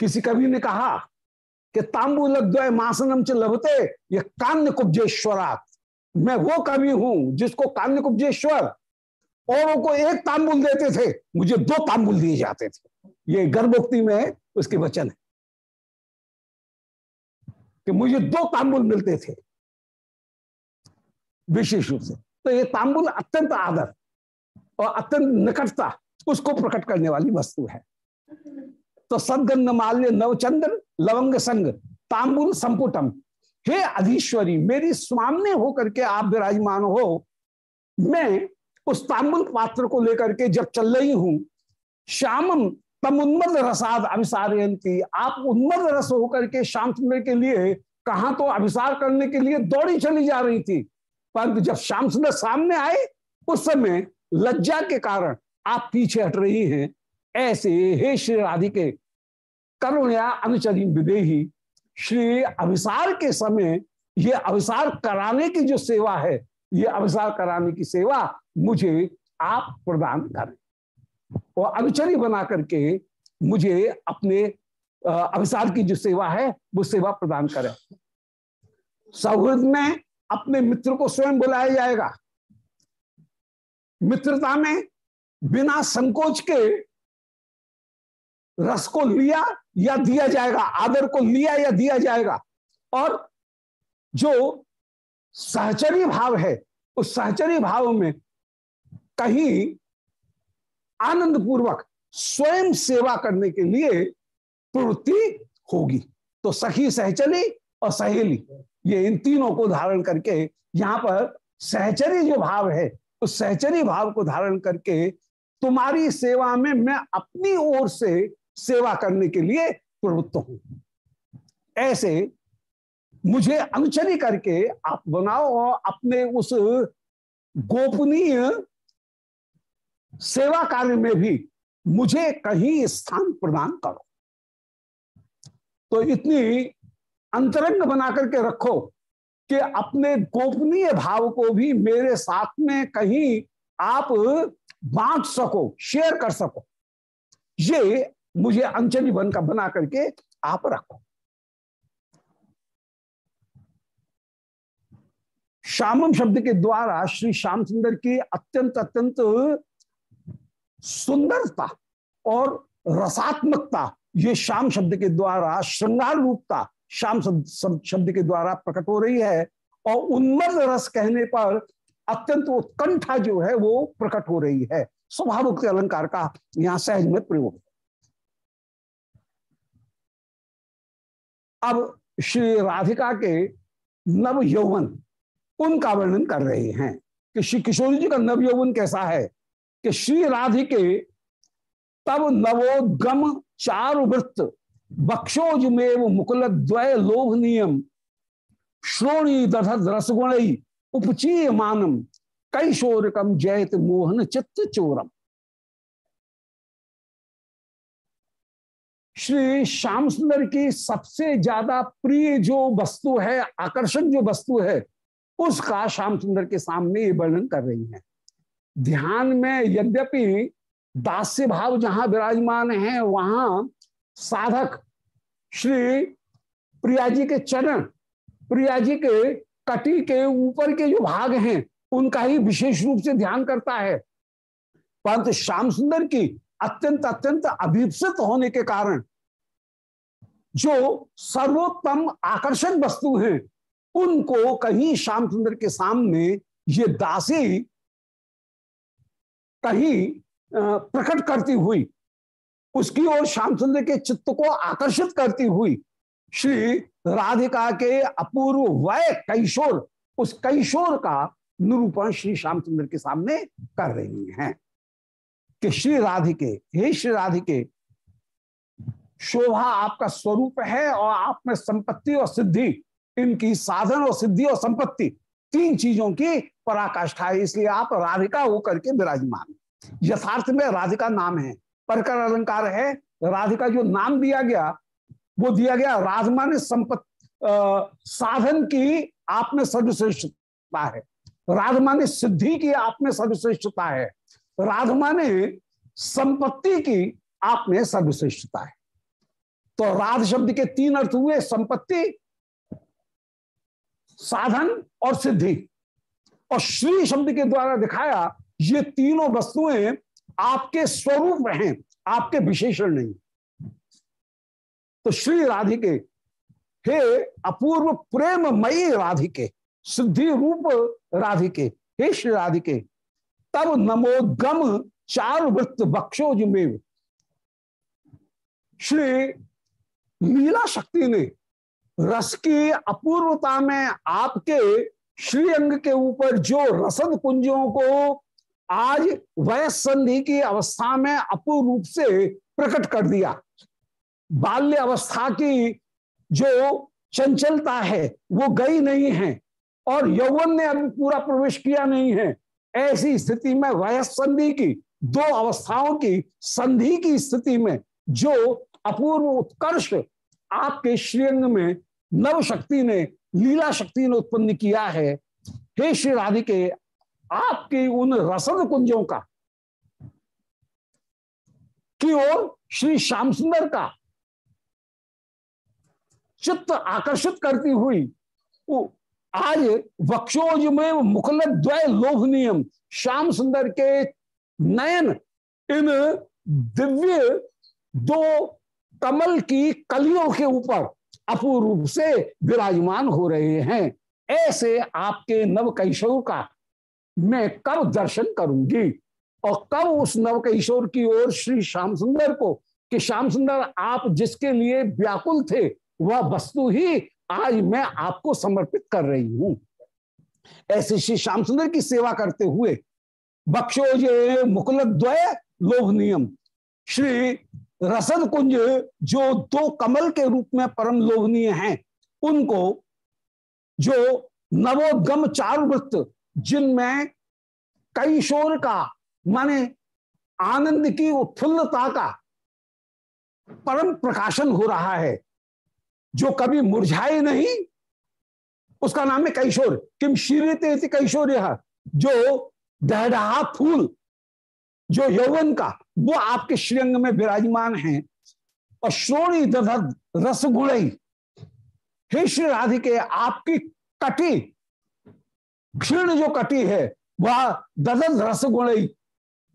किसी कवि ने कहा कि तांबूल मासनम च लभते, ये कान्य कुब्जेश्वरात मैं वो कवि हूँ जिसको कान्य कुब्जेश्वर औरों को एक तांबुल देते थे, मुझे दो तांबुल दिए जाते थे। ये गर्भोक्ति में उसके वचन है कि मुझे दो तांबुल मिलते थे। विशेष रूप से। तो ये तांबुल अत्यंत आदर और अत्यंत निकटता उसको प्रकट करने वाली वस्तु है। तो सदगंध माल्य नवचंद्र लवंग संग तांबुल संपुटम। हे अधीश्वरी, मेरी सामने होकर के आप विराजमान हो। मैं उस तांबुल पात्र को लेकर के जब चल रही हूँ, श्यामम तम उन्मद रसाद अभिसारयंती आप उन्मद रस होकर के श्याम सुंदर के लिए कहा तो अभिसार करने के लिए दौड़ी चली जा रही थी। परंतु जब श्याम सुंदर सामने आए, उस समय लज्जा के कारण आप पीछे हट रही हैं। ऐसे हे श्री राधिके, करुणया अनुचरी विदेही, श्री अभिसार के समय ये अभिसार कराने की जो सेवा है, ये अभिसार कराने की सेवा मुझे आप प्रदान करें। और अनुचरी बना करके मुझे अपने अभिसार की जो सेवा है, वो सेवा प्रदान करें। सौहृद में अपने मित्र को स्वयं बुलाया जाएगा। मित्रता में बिना संकोच के रस को लिया या दिया जाएगा, आदर को लिया या दिया जाएगा। और जो सहचरी भाव है, उस सहचरी भाव में कहीं आनंद पूर्वक स्वयं सेवा करने के लिए प्रवृत्ति होगी। तो सखी सहचरी और सहेली। ये इन तीनों को धारण करके यहाँ पर सहचरी जो भाव है, उस सहचरी भाव को धारण करके तुम्हारी सेवा में मैं अपनी ओर से सेवा करने के लिए प्रवृत्त हूँ। ऐसे मुझे अनुचरी करके आप बनाओ और अपने उस गोपनीय सेवा कार्य में भी मुझे कहीं स्थान प्रदान करो। तो इतनी अंतरंग बना करके रखो कि अपने गोपनीय भाव को भी मेरे साथ में कहीं आप बांट सको शेयर कर सको। ये मुझे अंचली बन का बना करके आप रखो। श्यामम शब्द के द्वारा श्री श्याम सुंदर की अत्यंत अत्यंत सुंदरता और रसात्मकता, ये श्याम शब्द के द्वारा श्रृंगार रूपता श्याम शब्द के द्वारा प्रकट हो रही है और उन्मद रस कहने पर अत्यंत उत्कंठा जो है वो प्रकट हो रही है। स्वाभाविक अलंकार का यहाँ सहज में प्रयोग। अब श्री राधिका के नव यौवन, उनका वर्णन कर रहे हैं कि श्री किशोर जी का नव यौवन कैसा है कि श्री राधिके तब नवोद्गम चार वृत्त बक्षोज में मुकुल द्वय लोभनीयम। श्रोणी दधद रसगुण उपचीय मानम कैशोरकम जयत मोहन चित्त चोरम। श्री श्याम सुंदर की सबसे ज़्यादा प्रिय जो वस्तु है आकर्षक जो वस्तु है, उसका श्याम सुंदर के सामने ये वर्णन कर रही हैं। ध्यान में यद्यपि दास्य भाव जहाँ विराजमान है, वहाँ साधक श्री प्रिया जी के चरण प्रिया जी के कटी के ऊपर के जो भाग हैं, उनका ही विशेष रूप से ध्यान करता है। परंतु श्याम सुंदर की अत्यंत अत्यंत अभिप्सित होने के कारण जो सर्वोत्तम आकर्षक वस्तु हैं, उनको कहीं श्याम सुंदर के सामने ये दासी कहीं प्रकट करती हुई उसकी ओर श्याम सुंदर के चित्त को आकर्षित करती हुई श्री राधिका के अपूर्व वय कैशोर, उस कैशोर का निरूपण श्री श्यामचंद्र के सामने कर रही हैं। कि श्री राधिके, हे श्री राधिके, शोभा आपका स्वरूप है और आप में संपत्ति और सिद्धि, इनकी साधन और सिद्धि और संपत्ति, तीन चीज़ों की पराकाष्ठा है, इसलिए आप राधिका होकर के विराजमान यथार्थ में राधिका नाम है। परकर अलंकार है, राधिका जो नाम दिया गया, वो दिया गया राधमा ने संपत्ति साधन की आप में सर्वश्रेष्ठता है। राधमा सिद्धि की आप में सर्वश्रेष्ठता है। राधमाने संपत्ति की आप में सर्वश्रेष्ठता है। तो राध शब्द के तीन अर्थ हुए, संपत्ति, साधन और सिद्धि। और श्री शब्द के द्वारा दिखाया, ये तीनों वस्तुएँ आपके स्वरूप हैं, आपके विशेषण नहीं। तो श्री राधिके, हे अपूर्व प्रेममयी राधिके, सिद्धि रूप राधिके, हे श्री राधिके, तब नमोदगम चार वृत्त बक्षोज में श्री लीला शक्ति ने रस की अपूर्वता में आपके श्रीअंग के ऊपर जो रसद कुंजों को आज वयस संधि की अवस्था में अपूर्व रूप से प्रकट कर दिया। बाल्य अवस्था की जो चंचलता है, वो गई नहीं है और यौवन ने अभी पूरा प्रवेश किया नहीं है। ऐसी स्थिति में वयस संधि की, दो अवस्थाओं की संधि की स्थिति में जो अपूर्व उत्कर्ष आपके श्रीअंग में नव शक्ति ने लीला शक्ति ने उत्पन्न किया है, हे श्री राधिके आपके उन रसद कुंजों का, की ओर श्री श्याम सुंदर का चित्त आकर्षित करती हुई आज वक्षोज में मुखल द्वय लोभनियम श्याम सुंदर के नयन, इन दिव्य दो कमल की कलियों के ऊपर अपूर्व रूप से विराजमान हो रहे हैं। ऐसे आपके नव कैशोर का मैं कब दर्शन करूँगी। और कब उस नव किशोर की ओर श्री श्याम सुंदर को कि श्याम सुंदर, आप जिसके लिए व्याकुल थे, वह वस्तु ही आज मैं आपको समर्पित कर रही हूँ। ऐसे श्री श्याम सुंदर की सेवा करते हुए बक्षोज मुकुल द्वय लोभ नियम। श्री रसद कुंज जो दो कमल के रूप में परम लोभनीय हैं, उनको जो नवोद्गम चार जिनमें कैशोर का, माने आनंद की उत्फुल्लता का परम प्रकाशन हो रहा है, जो कभी मुरझाए नहीं। उसका नाम है कैशोर। किम शीरित कैशोर जो दहडहा फूल, जो यौवन का, वो आपके श्रृंग में विराजमान है। और श्रोणी दधद रसगुणई। हे श्री राधिके, आपकी कटी क्षीण जो कटी है, वह ददद रसगुणई,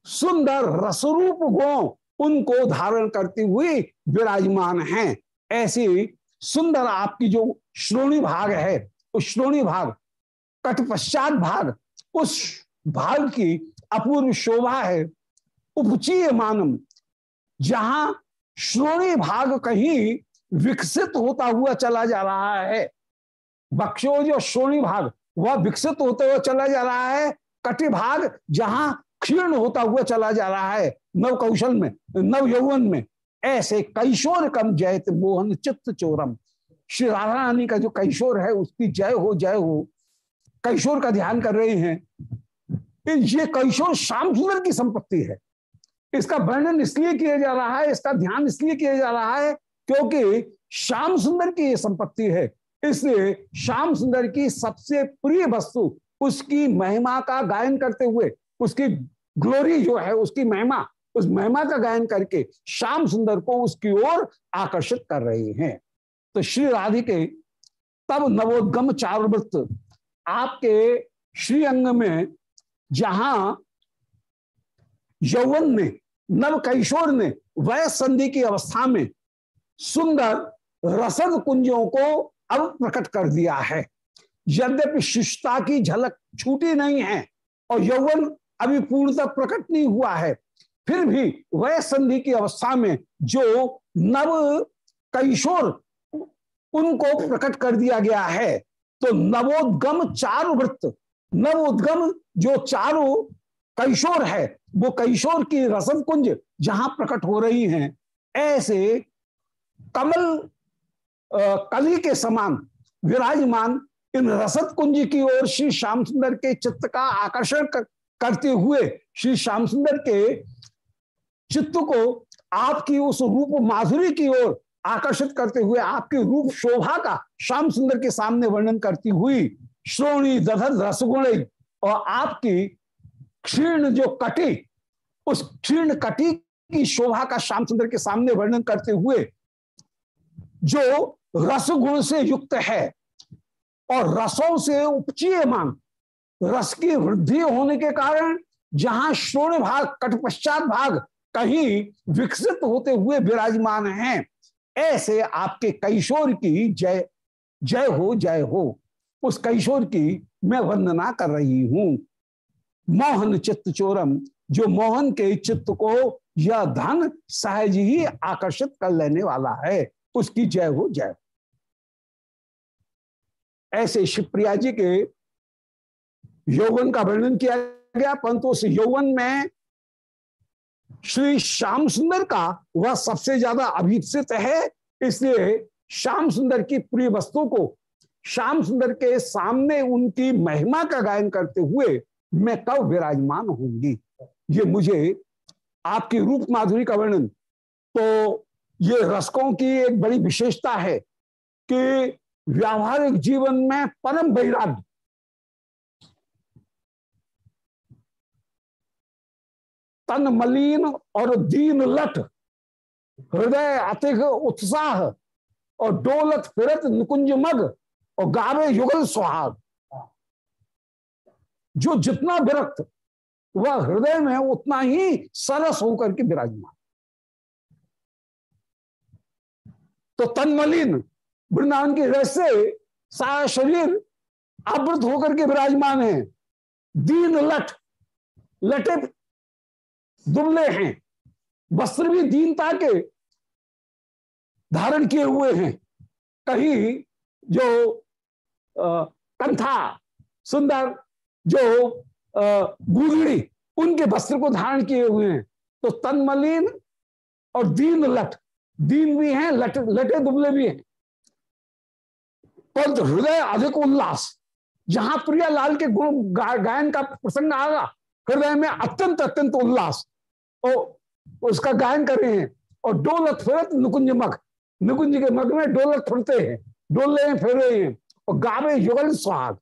सुंदर रसरूप गुणों उनको धारण करती हुई विराजमान हैं। ऐसी सुंदर आपकी जो श्रोणी भाग है, उस श्रोणी भाग कट पश्चात भाग, उस भाग की अपूर्व शोभा है, उपचीय मानम, जहाँ श्रोणी भाग कहीं विकसित होता हुआ चला जा रहा है। बक्षोज और श्रोणी भाग वह विकसित होता हुआ चला जा रहा है, कटि भाग जहाँ क्षीर्ण होता हुआ चला जा रहा है, नव कौशल में, नव यौवन में। ऐसे कैशोर कम जयत मोहन चित्त चोरम। श्री राधा रानी का जो कैशोर है, उसकी जय हो जय हो। कैशोर का ध्यान कर रहे हैं। ये कैशोर श्याम सुंदर की संपत्ति है। इसका वर्णन इसलिए किया जा रहा है, इसका ध्यान इसलिए किया जा रहा है, क्योंकि श्याम सुंदर की यह संपत्ति है। इसलिए श्याम सुंदर की सबसे प्रिय वस्तु उसकी महिमा का गायन करते हुए, उसकी ग्लोरी जो है, उसकी महिमा, उस महिमा का गायन करके श्याम सुंदर को उसकी ओर आकर्षित कर रहे हैं। तो श्री राधिके, तब नवोद्गम चारुवृत्त, आपके श्री अंग में जहाँ यौवन ने नव कैशोर ने वह संधि की अवस्था में सुंदर रसद कुंजों को अब प्रकट कर दिया है। यद्यपि शिष्टता की झलक छूटी नहीं है और यौवन अभी पूर्णतः प्रकट नहीं हुआ है, फिर भी वह संधि की अवस्था में जो नव कैशोर उनको प्रकट कर दिया गया है तो नवोद्गम चारु वृत्त, नवोद्गम जो चारु कैशोर है, वो कैशोर की रसद कुंज जहाँ प्रकट हो रही हैं, ऐसे कमल कली के समान विराजमान इन रसद कुंज की ओर श्री श्याम सुंदर के चित्त का आकर्षण कर, करते हुए श्री श्याम सुंदर के चित्त को आपकी उस रूप माधुरी की ओर आकर्षित करते हुए आपके रूप शोभा का श्याम सुंदर के सामने वर्णन करती हुई श्रोणी दधर रसगुण और आपकी क्षीर्ण जो कटी उस क्षीर्ण कटी की शोभा का श्याम सुंदर के सामने वर्णन करते हुए जो रसगुण से युक्त है और रसों से उपचीयमान रस की वृद्धि होने के कारण जहाँ श्रोण भाग कट पश्चात भाग कहीं विकसित होते हुए विराजमान हैं, ऐसे आपके कैशोर की जय जय हो जय हो। उस कैशोर की मैं वंदना कर रही हूँ। मोहन चित्त चोरम, जो मोहन के चित्त को यह धन सहज ही आकर्षित कर लेने वाला है। उसकी जय हो जय। ऐसे शिवप्रिया जी के यौवन का वर्णन किया गया, परंतु उस यौवन में श्री श्याम सुंदर का वह सबसे ज़्यादा अभिप्सित है, इसलिए श्याम सुंदर की प्रिय वस्तु को श्याम सुंदर के सामने उनकी महिमा का गायन करते हुए मैं कब विराजमान होंगी ये मुझे आपकी रूप माधुरी का वर्णन तो ये रसकों की एक बड़ी विशेषता है कि व्यावहारिक जीवन में परम वैराग्य। तन मलिन और दीन लट, हृदय अतिक उत्साह और डोलत फिरत निकुंज मग और गावे युगल सुहाग। जो जितना विरक्त, वह हृदय में उतना ही सरस होकर के विराजमान। तो तन मलिन वृंदावन के हृदय से सारा शरीर आवृत होकर के विराजमान है। दीन लठ लटे दुबले हैं। वस्त्र भी दीनता के धारण किए हुए हैं। कहीं जो कंथा, सुंदर, जो गुगड़ी उनके वस्त्र को धारण किए हुए हैं। तो तन मलिन और दीन लट दीन भी हैं लट, लटे दुबले भी हैं। परंतु हृदय अधिक उल्लास जहाँ प्रिया लाल के गुण गा, गायन का प्रसंग आगा हृदय में अत्यंत अत्यंत उल्लास। और उसका गायन कर रहे हैं और डोलत फिरत नुकुंज मग नुकुंज के मग में डोलत फिरते हैं डोल रहे हैं फिर रहे हैं और गावे युगल सुहाग।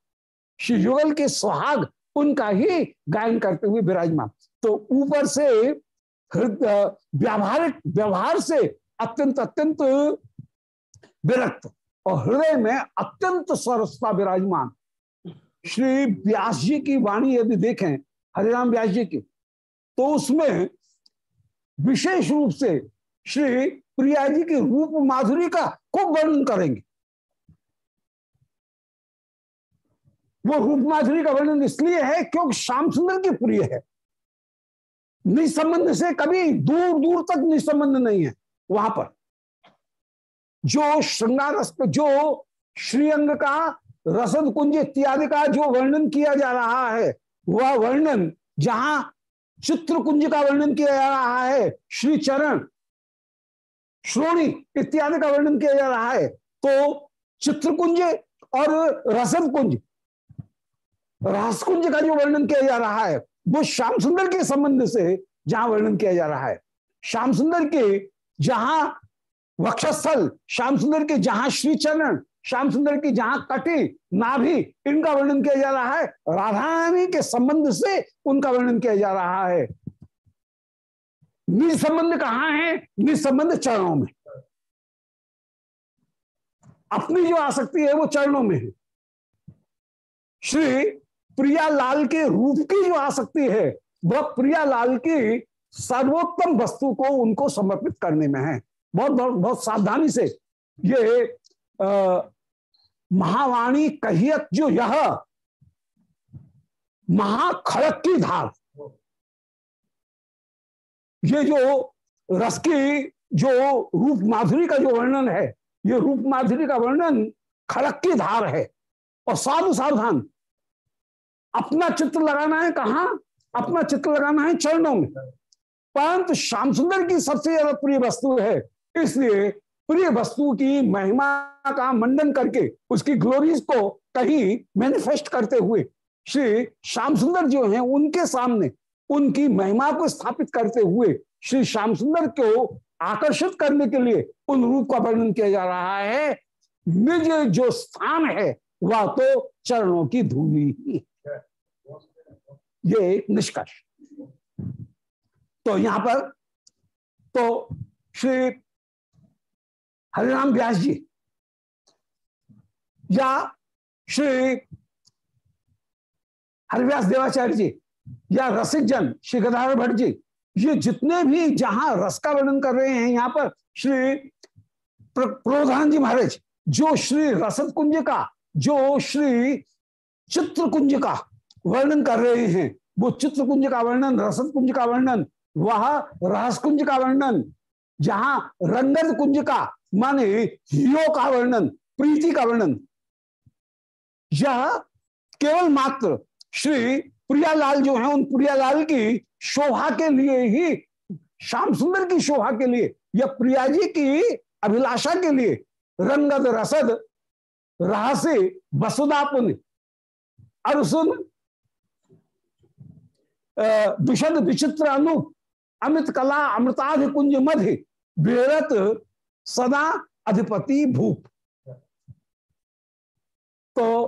श्री युगल के सुहाग उनका ही गायन करते हुए विराजमान। तो ऊपर से व्यावहारिक व्यवहार से अत्यंत अत्यंत विरक्त और हृदय में अत्यंत सरसता विराजमान। श्री व्यास जी की वाणी यदि देखें, हरिराम व्यास जी की तो उसमें विशेष रूप से श्री प्रिया जी के रूप माधुरी का खूब वर्णन करेंगे। वो रूप माधुरी का वर्णन इसलिए है क्योंकि श्याम सुंदर की प्रिय है। निसंबंध से कभी दूर दूर तक निसंबंध नहीं है। वहाँ पर। जो श्रृंगार जो श्रीअंग का रसद कुंज इत्यादि का जो वर्णन किया जा रहा है, वह वर्णन जहाँ चित्र कुंज का वर्णन किया जा रहा है श्री चरण श्रोणी इत्यादि का वर्णन किया जा रहा है तो चित्रकुंज और रसद कुंज रासकुंज का जो वर्णन किया जा रहा है, वो श्याम सुंदर के संबंध से जहाँ वर्णन किया जा रहा है। श्याम सुंदर के जहाँ वक्षस्थल, श्याम सुंदर के जहाँ श्री चरण श्याम सुंदर की जहाँ कटी नाभि, इनका वर्णन किया जा रहा है। राधा रानी के संबंध से उनका वर्णन किया जा रहा है। निज संबंध कहाँ है? निसंबंध चरणों में। अपनी जो आसक्ति है वो चरणों में है। श्री प्रिया लाल के रूप की जो आसक्ति है, वह प्रिया लाल की सर्वोत्तम वस्तु को उनको समर्पित करने में है। बहुत बहुत बहुत सावधानी से ये महावाणी कहियत जो यह महाखड़क की धार। ये जो रस की जो रूप माधुरी का जो वर्णन है, ये रूप माधुरी का वर्णन खड़क की धार है। और साधु सावधान, अपना चित्र लगाना है कहा? अपना चित्र लगाना है चरणों में। परंतु श्याम सुंदर की सबसे ज़्यादा प्रिय वस्तु है। इसलिए प्रिय वस्तु की महिमा का मंडन करके उसकी ग्लोरीज को कहीं मैनिफेस्ट करते हुए श्री श्याम सुंदर जो हैं, उनके सामने उनकी महिमा को स्थापित करते हुए श्री श्याम सुंदर को आकर्षित करने के लिए उन रूप का वर्णन किया जा रहा है। निज जो स्थान है, वह तो चरणों की धूलि ही। ये एक निष्कर्ष। तो यहाँ पर तो श्री हरिराम व्यास जी या श्री हरिव्यास देवाचार्य जी या रसिक जन श्री गदाधर भट्ट जी, ये जितने भी जहाँ रस का वर्णन कर रहे हैं यहाँ पर श्री प्रोधान जी महाराज, जो श्री रसद कुंज का, जो श्री चित्र कुंज का वर्णन कर रहे हैं, वो चित्र कुंज का वर्णन, रसद कुंज का वर्णन वह रहस कुंज का वर्णन, जहाँ रंगद कुंज का, माने हियो का वर्णन, प्रीति का वर्णन। यह केवल मात्र श्री प्रियालाल जो है, उन प्रियालाल की शोभा के लिए ही, श्याम सुंदर की शोभा के लिए, या प्रिया जी की अभिलाषा के लिए, रंगद रसद, रहस्य वसुदापुन, अरुसुन विशद विचित्र अनु अमित कला अमृताध कुंज मध्य, बेरत सदा अधिपति भूप। तो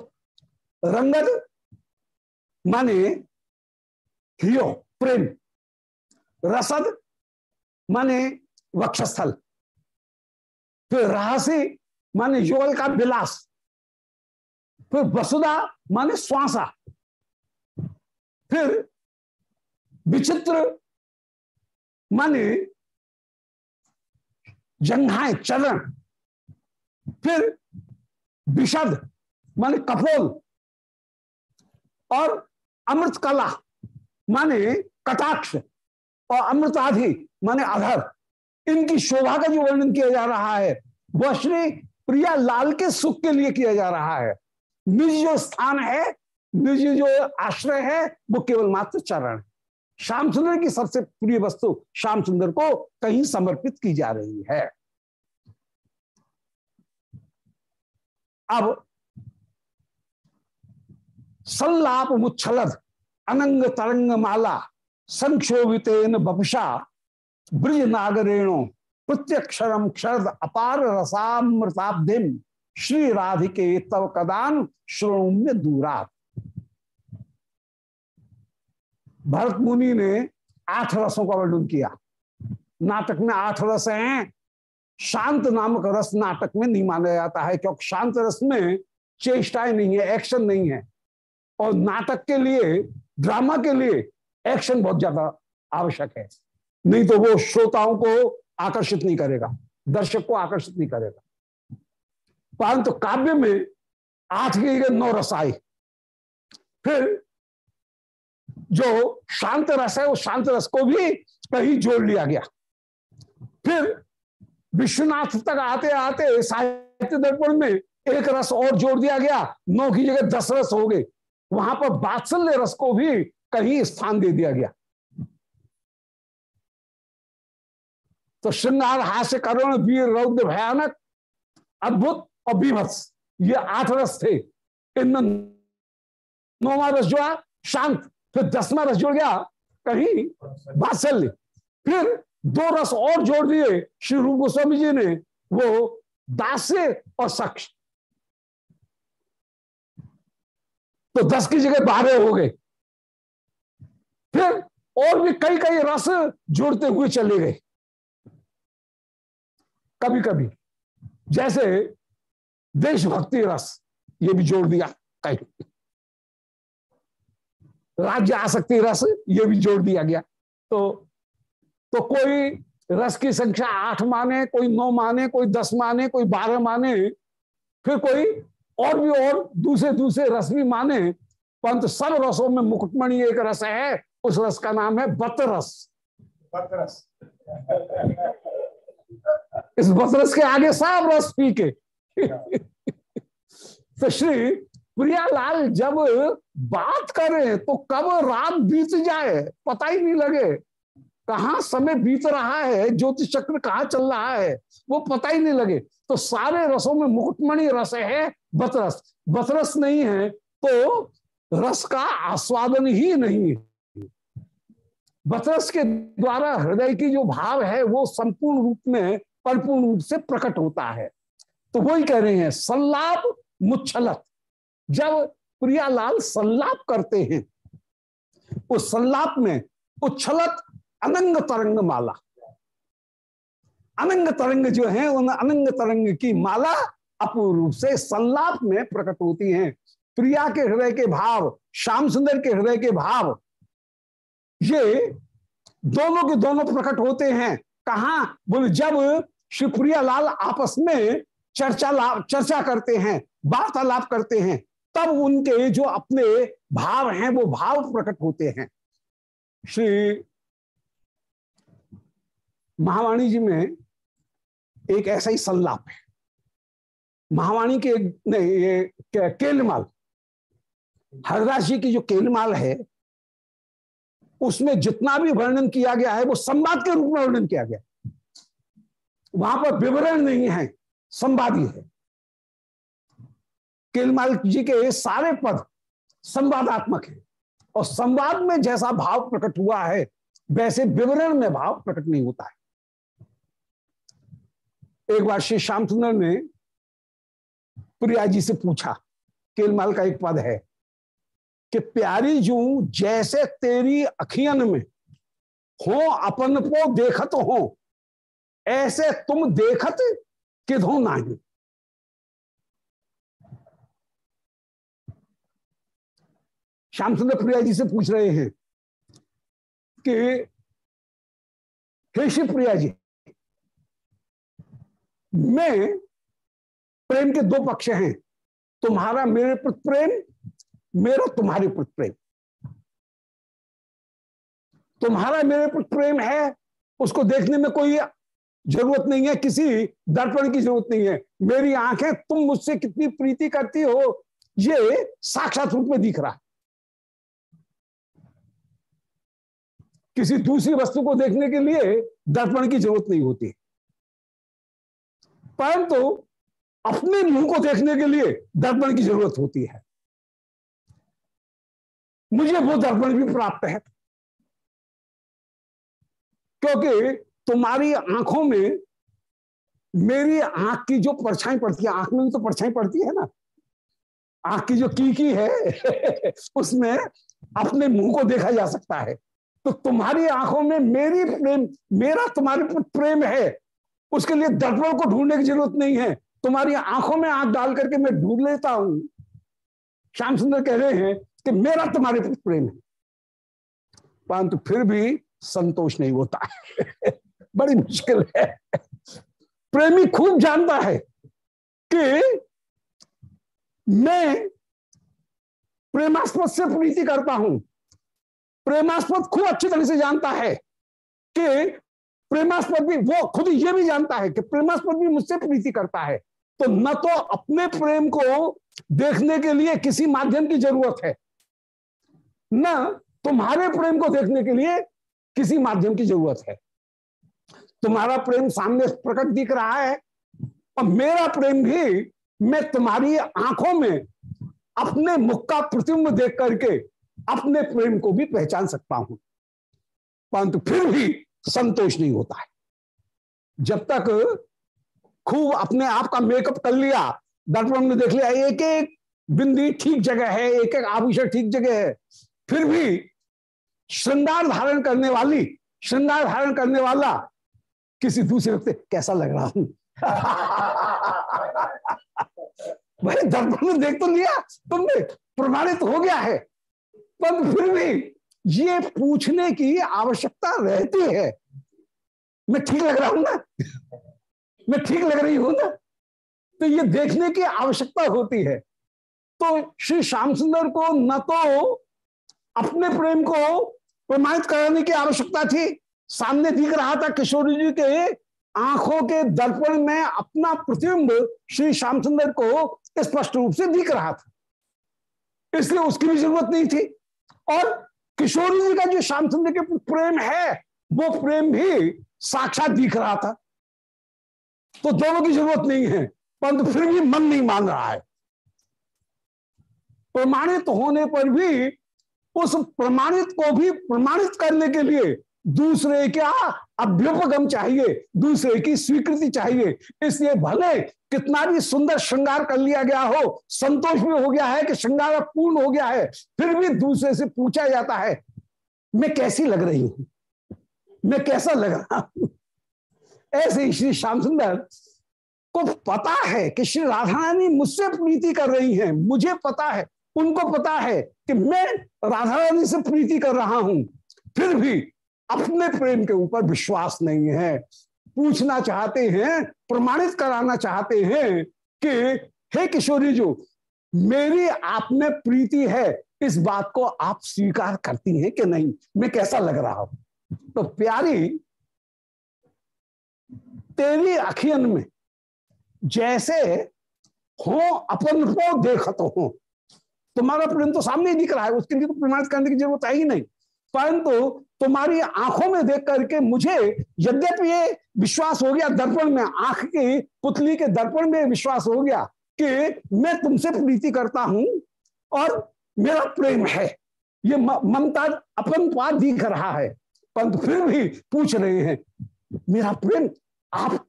रंगद माने हियो, प्रेम। रसद माने वक्षस्थल। फिर रहसी माने युगल का विलास। फिर वसुधा माने श्वासा। फिर विचित्र माने जंघाएँ, चरण, फिर विषद, माने कपोल, और अमृत कला माने कटाक्ष, और अमृत आधि माने अधर। इनकी शोभा का जो वर्णन किया जा रहा है, वह श्री प्रिया लाल के सुख के लिए किया जा रहा है। निज जो स्थान है, निज जो आश्रय है, वो केवल मात्र चरण। श्याम सुंदर की सबसे प्रिय वस्तु श्याम सुंदर को कहीं समर्पित की जा रही है। अब सल्लाप मुच्छलद, अनंग तरंग माला संक्षोभित बपुषा, ब्रज नागरेणो, प्रत्यक्षरम क्षरद अपार रसामृताब्धिम श्री राधिके तव कदान श्रोण्य दूरा भरत मुनि ने आठ रसों का वर्णन किया। नाटक में आठ रस हैं। शांत नामक रस नाटक में नहीं माना जाता है, क्योंकि शांत रस में चेष्टाएँ नहीं है एक्शन नहीं है। और नाटक के लिए ड्रामा के लिए एक्शन बहुत ज़्यादा आवश्यक है। नहीं तो वो श्रोताओं को आकर्षित नहीं करेगा, दर्शक को आकर्षित नहीं करेगा। परंतु काव्य में आठ के नौ रस आए। फिर जो शांत रस है वो शांत रस को भी कहीं जोड़ लिया गया। फिर विश्वनाथ तक आते आते साहित्य दर्पण में एक रस और जोड़ दिया गया। नौ की जगह दस रस हो गए। वहाँ पर बात्सल्य रस को भी कहीं स्थान दे दिया गया। तो श्रृंगार हास्य करुण वीर, रौद्र, भयानक, अद्भुत और बीभत्स, ये आठ रस थे। इन नौवा रस जो है, शांत। फिर दसवा रस जुड़ गया, कहीं बात्सल्य फिर दो रस और जोड़ दिए, श्री रूप गोस्वामी जी ने, वो दास्य और सक्ष तो दस की जगह बारह हो गए। फिर और भी कई कई रस जोड़ते हुए चले गए। कभी कभी जैसे देशभक्ति रस, ये भी जोड़ दिया कहीं। राज्य आसक्ति रस ये भी जोड़ दिया गया। तो तो कोई रस की संख्या आठ माने कोई नौ माने कोई दस माने कोई बारह माने फिर कोई और भी और दूसरे दूसरे रस भी माने परंतु सब रसों में मुकुटमणि एक रस है उस रस का नाम है बतरस। बतरस। इस बतरस के आगे सब रस पी के। <laughs> तो श्री प्रियालाल जब बात करें तो कब रात बीत जाए, पता ही नहीं लगे। कहा समय बीत रहा है ज्योतिष चक्र कहाँ चल रहा है, वो पता ही नहीं लगे। तो सारे रसों में मुकुटमणि रस है, बतरस। बतरस नहीं है तो रस का आस्वादन ही नहीं बतरस के द्वारा हृदय की जो भाव है, वो संपूर्ण रूप में, परिपूर्ण रूप से प्रकट होता है। तो वही कह रहे हैं सल्लाप मुच्छलत। जब प्रियालाल सल्लाप करते हैं, उस सल्लाप में उच्छलत अनंग तरंग माला। अनंग तरंग जो है, उन अनंग तरंग की माला अपूर्व रूप से सल्लाप में प्रकट होती हैं। प्रिया के हृदय के भाव, श्याम सुंदर के हृदय के भाव, ये दोनों के दोनों प्रकट होते हैं। कहा? बोले, जब शिवप्रिया लाल आपस में चर्चा चर्चा करते हैं, वार्तालाप करते हैं तब उनके जो अपने भाव हैं वो भाव प्रकट होते हैं। श्री महावाणी जी में एक ऐसा ही संलाप है। महावाणी के नहीं ये के, केलमाल हरदास जी की जो केलमाल है उसमें जितना भी वर्णन किया गया है वो संवाद के रूप में वर्णन किया गया वहाँ पर विवरण नहीं है संवादी है। केलमाल जी के सारे पद संवादात्मक है। और संवाद में जैसा भाव प्रकट हुआ है, वैसे विवरण में भाव प्रकट नहीं होता है। एक बार श्री श्याम सुंदर ने प्रिया जी से पूछा, केलमाल का एक पद है कि प्यारी जू जैसे तेरी अखियन में हो अपन को देखत हो, ऐसे तुम देखत किधो नहीं। श्याम सुंदर प्रिया जी से पूछ रहे हैं कि, हे शिव प्रिया जी, मैं प्रेम के दो पक्ष हैं, तुम्हारा मेरे प्रति प्रेम, मेरा तुम्हारे प्रति प्रेम। तुम्हारा मेरे प्रति प्रेम है, उसको देखने में कोई ज़रूरत नहीं है, किसी दर्पण की ज़रूरत नहीं है। मेरी आँखें, तुम मुझसे कितनी प्रीति करती हो, ये साक्षात रूप में दिख रहा है। किसी दूसरी वस्तु को देखने के लिए दर्पण की ज़रूरत नहीं होती। परंतु तो अपने मुँह को देखने के लिए दर्पण की ज़रूरत होती है। मुझे वो दर्पण भी प्राप्त है। क्योंकि तुम्हारी आँखों में मेरी आँख की जो परछाई पड़ती है, आँख में भी तो परछाई पड़ती है ना। आँख की जो की की है, <laughs> उसमें अपने मुँह को देखा जा सकता है। तो तुम्हारी आँखों में मेरी प्रेम, मेरा तुम्हारे पर प्रेम है। उसके लिए दर्पण को ढूँढने की ज़रूरत नहीं है। तुम्हारी आँखों में आँख डाल करके मैं ढूंढ लेता हूँ। श्याम सुंदर कह रहे हैं कि मेरा तुम्हारे पर प्रेम है। परंतु फिर भी संतोष नहीं होता। <laughs> बड़ी मुश्किल है। प्रेमी खूब जानता है कि मैं प्रेमास्पद से प्रीति करता हूँ। प्रेमास्पद खूब अच्छी तरह से जानता है कि प्रेमास्पद भी, वो खुद ये भी जानता है कि प्रेमास्पद भी मुझसे प्रीति करता है। तो न तो अपने प्रेम को देखने के लिए किसी माध्यम की ज़रूरत है, न तुम्हारे प्रेम को देखने के लिए किसी माध्यम की ज़रूरत है। तुम्हारा प्रेम सामने प्रकट दिख रहा है और मेरा प्रेम भी मैं तुम्हारी आँखों में अपने मुख का प्रतिबिंब देख करके अपने प्रेम को भी पहचान सकता हूँ। परंतु फिर भी संतोष नहीं होता है। जब तक खूब अपने आप का मेकअप कर लिया, दर्पण में देख लिया एक एक बिंदी ठीक जगह है एक एक आभूषण ठीक जगह है, फिर भी श्रृंगार धारण करने वाली, श्रृंगार धारण करने वाला किसी दूसरे व्यक्ति, कैसा लग रहा हूँ? <laughs> भाई, दर्पण में देख तो लिया, तुमने प्रमाणित हो गया है। पर फिर भी ये पूछने की आवश्यकता रहती है। मैं ठीक लग रहा हूँ ना? मैं ठीक लग रही हूँ ना? तो ये देखने की आवश्यकता होती है। तो श्री श्याम सुंदर को न तो अपने प्रेम को प्रमाणित कराने की आवश्यकता थी। सामने दिख रहा था किशोरी जी के आँखों के दर्पण में अपना प्रतिबिंब श्री श्याम सुंदर को स्पष्ट रूप से दिख रहा था। इसलिए उसकी भी ज़रूरत नहीं थी। और किशोरी जी का जो श्याम सुंदर के प्रेम है, वो प्रेम भी साक्षात दिख रहा था। तो दोनों की ज़रूरत नहीं है, परंतु फिर भी मन नहीं मान रहा है। प्रमाणित होने पर भी उस प्रमाणित को भी प्रमाणित करने के लिए दूसरे क्या अभ्युपगम चाहिए, दूसरे की स्वीकृति चाहिए। इसलिए भले कितना भी सुंदर श्रृंगार कर लिया गया हो, संतोष भी हो गया है कि श्रृंगार पूर्ण हो गया है, फिर भी दूसरे से पूछा जाता है, मैं कैसी लग रही हूँ? मैं कैसा लग रहा हूँ? ऐसे ही श्री श्याम सुंदर को पता है कि श्री राधा रानी मुझसे प्रीति कर रही हैं। मुझे पता है, उनको पता है कि मैं राधा रानी से प्रीति कर रहा हूँ। फिर भी अपने प्रेम के ऊपर विश्वास नहीं है। पूछना चाहते हैं, प्रमाणित कराना चाहते हैं कि, हे किशोरी जो, मेरी आप में प्रीति है, इस बात को आप स्वीकार करती हैं कि नहीं? मैं कैसा लग रहा हूँ? तो प्यारी, तेरी अखियन में जैसे हो, अपन को देखत हो। तुम्हारा प्रेम तो सामने ही दिख रहा है, उसके लिए तो प्रमाणित करने की ज़रूरत है ही नहीं। परंतु तुम्हारी आँखों में देख करके मुझे यद्यपि ये विश्वास हो गया दर्पण में, आँख की पुतली के दर्पण में विश्वास हो गया कि मैं तुमसे प्रीति करता हूँ और मेरा प्रेम है। ये ममता अपन पार दिख रहा है। परंतु फिर भी पूछ रहे हैं, मेरा प्रेम आप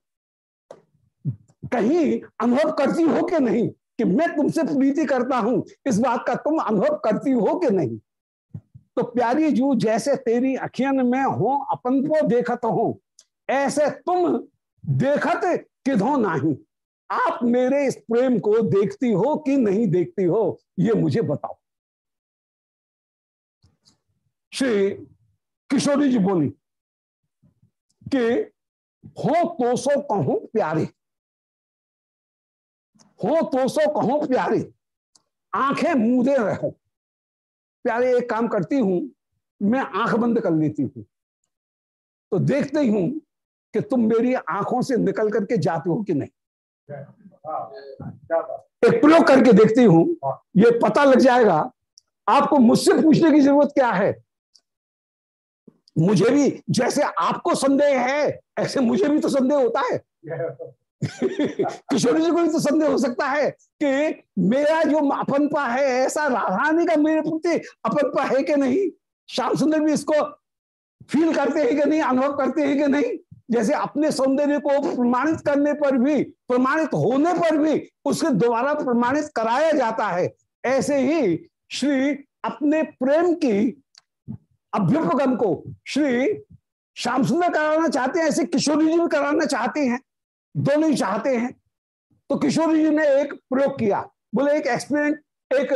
कहीं अनुभव करती हो कि नहीं कि मैं तुमसे प्रीति करता हूँ? इस बात का तुम अनुभव करती हो कि नहीं? तो प्यारी जू, जैसे तेरी अखियन में हो, अपन को देखत हो। ऐसे तुम देखत किधो नहीं? आप मेरे इस प्रेम को देखती हो कि नहीं देखती हो? ये मुझे बताओ। श्री किशोरी जी बोली कि हो तो सो कहूँ प्यारे। हो तो सो कहूँ प्यारे। आँखें मूदे रहो प्यारे, एक काम करती हूँ, मैं आँख बंद कर लेती हूँ। तो देखते ही हूँ कि तुम मेरी आँखों से निकल करके जाते हो कि नहीं। एक प्रयोग करके देखती हूँ, ये पता लग जाएगा, आपको मुझसे पूछने की ज़रूरत क्या है? मुझे भी जैसे आपको संदेह है, ऐसे मुझे भी तो संदेह होता है। किशोरी जी को भी तो संदेह हो सकता है कि मेरा जो अपनपा है, ऐसा राधानी का मेरे प्रति अपनपा है कि नहीं? श्याम सुंदर भी इसको फील करते हैं कि नहीं, अनुभव करते हैं कि नहीं? जैसे अपने सौंदर्य को प्रमाणित करने पर भी, प्रमाणित होने पर भी उसके द्वारा प्रमाणित कराया जाता है। ऐसे ही श्री अपने प्रेम की अभ्युपगम को श्री श्याम सुंदर कराना चाहते हैं, ऐसे किशोरी जी भी कराना चाहते हैं। दोनों ही चाहते हैं। तो किशोरी जी ने एक प्रयोग किया। बोले, एक एक्सपेरिमेंट एक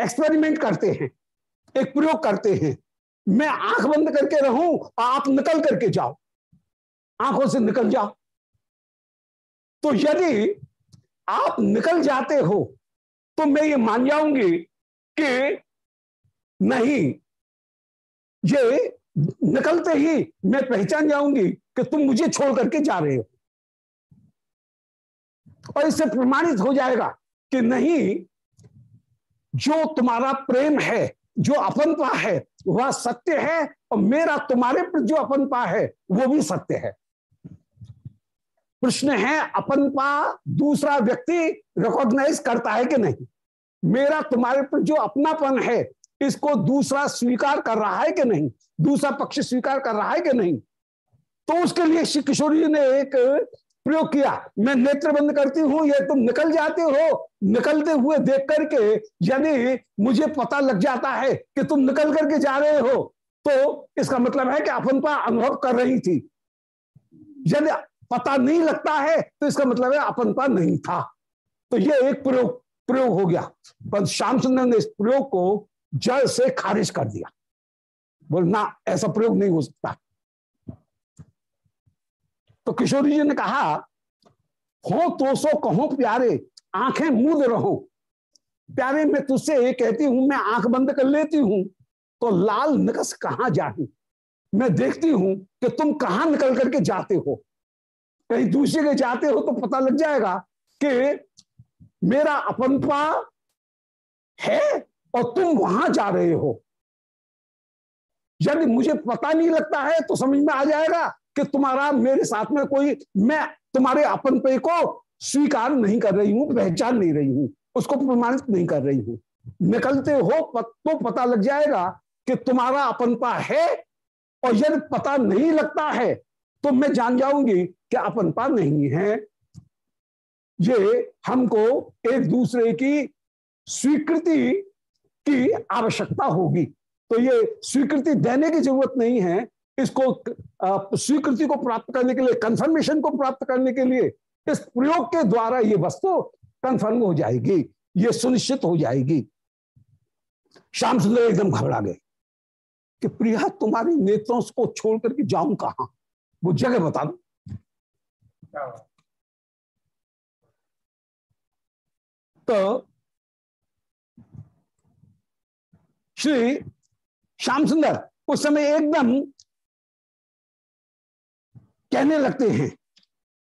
एक्सपेरिमेंट करते हैं। एक प्रयोग करते हैं। मैं आँख बंद करके रहूँ और आप निकल करके जाओ। आँखों से निकल जाओ। तो यदि आप निकल जाते हो तो मैं ये मान जाऊँगी कि नहीं, ये निकलते ही मैं पहचान जाऊँगी कि तुम मुझे छोड़ करके जा रहे हो। और इससे प्रमाणित हो जाएगा कि नहीं, जो तुम्हारा प्रेम है, जो अपनपा है, वह सत्य है और मेरा, तुम्हारे पर जो अपनपा है, वो भी सत्य है। प्रश्न है, अपनपा दूसरा व्यक्ति रिकॉग्नाइज करता है कि नहीं? मेरा, तुम्हारे पर जो अपनापन है, इसको दूसरा स्वीकार कर रहा है कि नहीं? दूसरा पक्ष स्वीकार कर रहा है कि नहीं? तो उसके लिए श्री किशोरी जी ने एक प्रयोग किया। मैं नेत्र बंद करती हूँ, ये तुम निकल जाते हो। निकलते हुए देख करके यदि मुझे पता लग जाता है कि तुम निकल करके जा रहे हो। तो इसका मतलब है कि अपनपा अनुभव कर रही थी। यदि पता नहीं लगता है तो इसका मतलब है अपनपा नहीं था। तो ये एक प्रयोग प्रयोग हो गया। पर श्याम सुंदर ने इस प्रयोग को जड़ से खारिज कर दिया। बोल, ना, ऐसा प्रयोग नहीं हो सकता। तो किशोरी जी ने कहा, हो तो सो कहो प्यारे, आँखें मूद रहो। प्यारे, मैं तुझसे ये कहती हूँ, मैं आँख बंद कर लेती हूँ तो लाल निकस कहाँ जाही? मैं देखती हूँ कि तुम कहाँ निकल करके जाते हो। कहीं दूसरे के जाते हो तो पता लग जाएगा कि मेरा अपनपा है और तुम वहाँ जा रहे हो। यदि मुझे पता नहीं लगता है तो समझ में आ जाएगा कि तुम्हारा, मेरे साथ में कोई, मैं तुम्हारे अपन पे को स्वीकार नहीं कर रही हूँ, पहचान नहीं रही हूँ, उसको प्रमाणित नहीं कर रही हूँ। निकलते हो तो पता लग जाएगा कि तुम्हारा अपनपा है, और यदि पता नहीं लगता है तो मैं जान जाऊँगी कि अपनपा नहीं है। ये हमको एक दूसरे की स्वीकृति की आवश्यकता होगी। तो ये स्वीकृति देने की ज़रूरत नहीं है। इसको स्वीकृति को प्राप्त करने के लिए कंफर्मेशन को प्राप्त करने के लिए, इस प्रयोग के द्वारा ये वस्तु कंफर्म हो जाएगी, ये सुनिश्चित हो जाएगी। श्याम सुंदर एकदम घबरा गए कि प्रिया, तुम्हारी नेत्रों को छोड़ करके जाऊँ कहा? वो जगह बता दो। तो श्री श्याम सुंदर उस समय एकदम कहने लगते हैं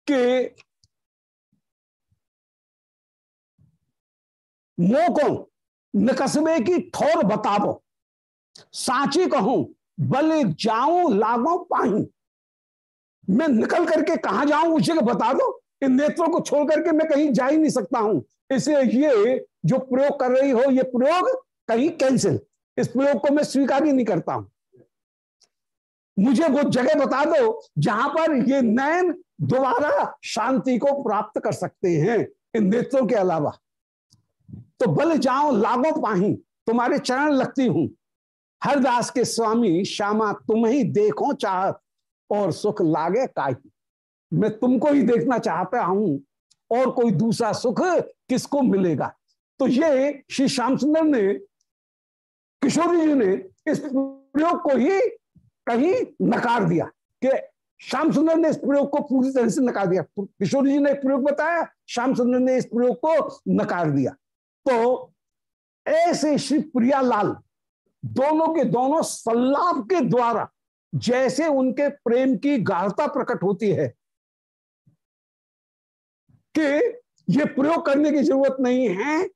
कि मो को निकसबे की ठोर बतावो साची कहूँ, बल जाऊँ, लागो पाही मैं निकल करके कहा जाऊँ, उसे बता दो। इन नेत्रों को छोड़ करके मैं कहीं जा ही नहीं सकता हूँ। इसलिए ये जो प्रयोग कर रही हो, ये प्रयोग कहीं कैंसिल इस प्रयोग को मैं स्वीकार ही नहीं करता हूँ। मुझे वो जगह बता दो जहाँ पर ये नयन दोबारा शांति को प्राप्त कर सकते हैं इन नेत्रों के अलावा। तो बल जाओ, लागो पाही, तुम्हारे चरण लगती हूँ। हरदास के स्वामी श्यामा, तुम ही देखो चाहत और सुख लागे काही। मैं तुमको ही देखना चाहता हूँ और कोई दूसरा सुख किसको मिलेगा। तो ये श्री श्याम सुंदर ने किशोरी जी ने इस प्रयोग को ही कहीं नकार दिया कि श्याम सुंदर ने इस प्रयोग को पूरी तरह से नकार दिया। किशोरी जी ने एक प्रयोग बताया, श्याम सुंदर ने इस प्रयोग को नकार दिया। तो ऐसे श्री प्रियालाल दोनों के दोनों सल्लाभ के द्वारा जैसे उनके प्रेम की गाढ़ता प्रकट होती है कि ये प्रयोग करने की ज़रूरत नहीं है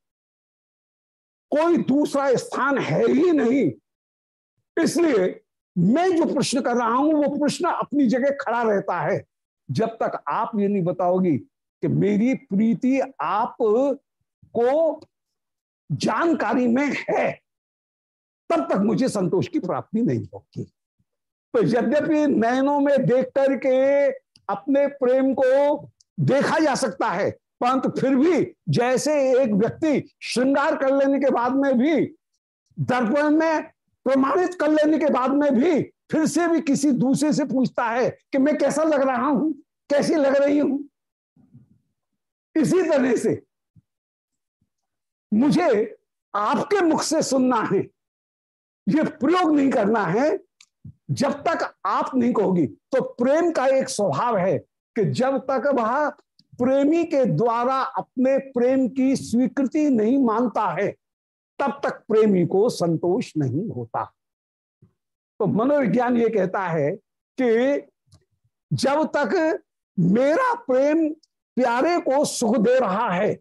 कोई दूसरा स्थान है ही नहीं। इसलिए मैं जो प्रश्न कर रहा हूँ, वो प्रश्न अपनी जगह खड़ा रहता है। जब तक आप ये नहीं बताओगी कि मेरी प्रीति आप को जानकारी में है, तब तक मुझे संतोष की प्राप्ति नहीं होगी। तो यद्यपि नयनों में देख करके अपने प्रेम को देखा जा सकता है परंतु फिर भी जैसे एक व्यक्ति श्रृंगार कर लेने के बाद में भी, दर्पण में प्रमाणित कर लेने के बाद में भी फिर से भी किसी दूसरे से पूछता है कि मैं कैसा लग रहा हूँ, कैसी लग रही हूँ। इसी तरह से मुझे आपके मुख से सुनना है, ये प्रयोग नहीं करना है। जब तक आप नहीं कहोगी तो प्रेम का एक स्वभाव है कि जब तक वह प्रेमी के द्वारा अपने प्रेम की स्वीकृति नहीं मानता है, तब तक प्रेमी को संतोष नहीं होता। तो मनोविज्ञान ये कहता है कि जब तक मेरा प्रेम प्यारे को सुख दे रहा है,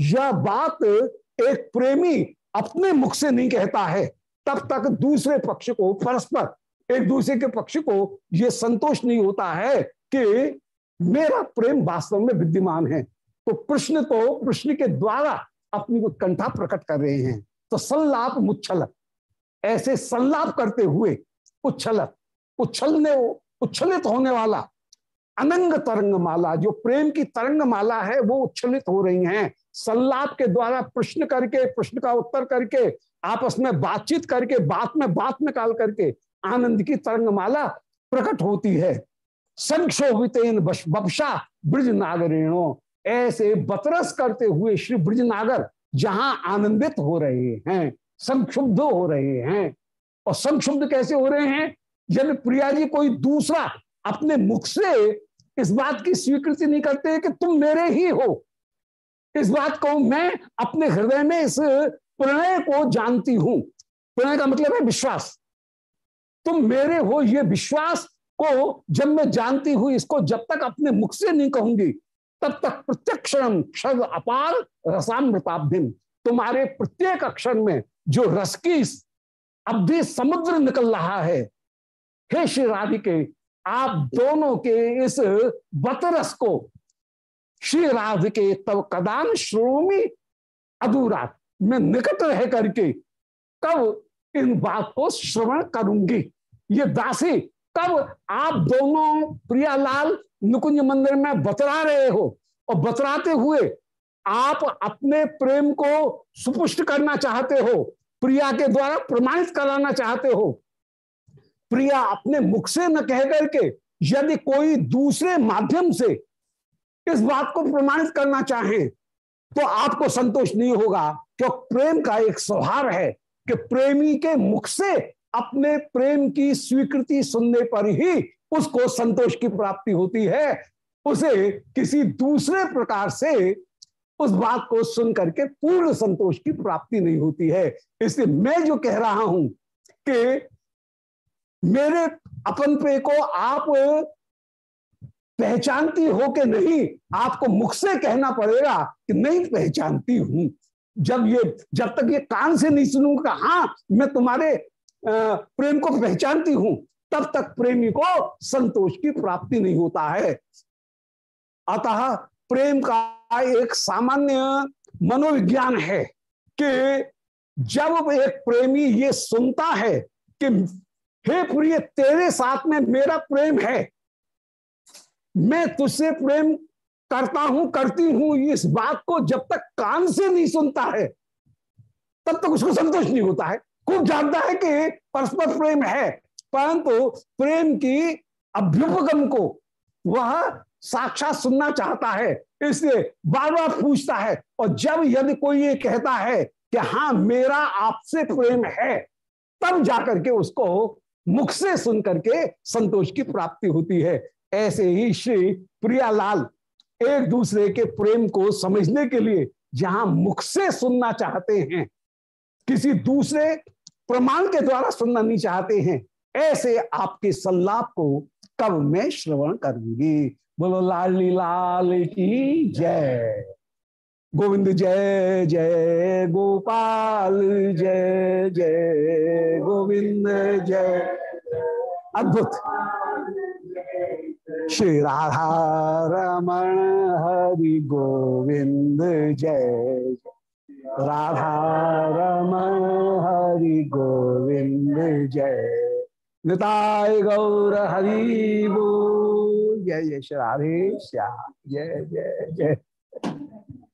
यह बात एक प्रेमी अपने मुख से नहीं कहता है, तब तक दूसरे पक्ष को, परस्पर एक दूसरे के पक्ष को यह संतोष नहीं होता है कि मेरा प्रेम वास्तव में विद्यमान है। तो प्रश्न तो प्रश्न के द्वारा अपनी उत्कंठा प्रकट कर रहे हैं। तो संलाप मुच्छल। ऐसे संलाप करते हुए उच्छल। उच्छलने, उच्छलित होने वाला अनंग तरंग माला, जो प्रेम की तरंग माला है, वो उच्छलित हो रही हैं। संलाप के द्वारा प्रश्न करके, प्रश्न का उत्तर करके, आपस में बातचीत करके, बात में बात निकाल करके आनंद की तरंग माला प्रकट होती है। संक्षोभित बपशा ब्रज नागरेणो ऐसे बतरस करते हुए श्री ब्रज नागर जहाँ आनंदित हो रहे हैं, संक्षुब्ध हो रहे हैं। और संक्षुब्ध कैसे हो रहे हैं? यदि प्रिया जी कोई दूसरा अपने मुख से इस बात की स्वीकृति नहीं करते कि तुम मेरे ही हो, इस बात को मैं अपने हृदय में इस प्रणय को जानती हूँ। प्रणय का मतलब है विश्वास। तुम मेरे हो, ये विश्वास को जब मैं जानती हूँ इसको जब तक अपने मुख से नहीं कहूँगी, तब तक प्रत्यक्ष क्षण अपार रसामृताब्धिम। तुम्हारे प्रत्येक अक्षर में जो रस की अवधि समुद्र निकल रहा है, हे श्री राधिके, आप दोनों के इस बतरस को श्री राधिके तब कदान श्रोमी अधूरा मैं निकट रह करके कब इन बात को श्रवण करूँगी। ये दासी कब आप दोनों प्रियालाल नुकुंज मंदिर में बतरा रहे हो? और बतराते हुए आप अपने प्रेम को सुपुष्ट करना चाहते हो? प्रिया के द्वारा प्रमाणित कराना चाहते हो? प्रिया अपने मुख से न कह करके यदि कोई दूसरे माध्यम से इस बात को प्रमाणित करना चाहे तो आपको संतोष नहीं होगा, क्योंकि प्रेम का एक स्वभाव है कि प्रेमी के मुख से अपने प्रेम की स्वीकृति सुनने पर ही उसको संतोष की प्राप्ति होती है। उसे किसी दूसरे प्रकार से उस बात को सुन करके पूर्ण संतोष की प्राप्ति नहीं होती है। इसलिए मैं जो कह रहा हूँ कि मेरे अपन पे को आप पहचानती हो कि नहीं, आपको मुख से कहना पड़ेगा कि नहीं पहचानती हूँ। जब ये, जब तक ये कान से नहीं सुनूँगा हाँ मैं तुम्हारे प्रेम को पहचानती हूँ, तब तक प्रेमी को संतोष की प्राप्ति नहीं होता है। अतः प्रेम का एक सामान्य मनोविज्ञान है कि जब एक प्रेमी ये सुनता है कि, हे प्रिय, तेरे साथ में मेरा प्रेम है, मैं तुझसे प्रेम करता हूँ, करती हूँ, इस बात को जब तक कान से नहीं सुनता है, तब तक उसको संतोष नहीं होता है। खूब जानता है कि परस्पर प्रेम है, परंतु प्रेम की अभ्युपगम को वह साक्षात सुनना चाहता है, इसलिए बार बार पूछता है, और जब यदि कोई ये कहता है कि हाँ मेरा आपसे प्रेम है, तब जाकर के उसको मुख से सुन करके संतोष की प्राप्ति होती है। ऐसे ही श्री प्रियालाल एक दूसरे के प्रेम को समझने के लिए जहाँ मुख से सुनना चाहते हैं, किसी दूसरे प्रमाण के द्वारा सुनना नहीं चाहते हैं। ऐसे आपके सल्लाप को कब मैं श्रवण करूँगी? बोलो, लाली लाल की जय। गोविंद जय जय गोपाल जय जय गोविंद जय। अद्भुत। श्री राधा रमण हरि गोविंद जय। राधा रमण हरि गोविंद जय। निताय गौर हरि जय जय श्री राधे श्याम। जय जय जय।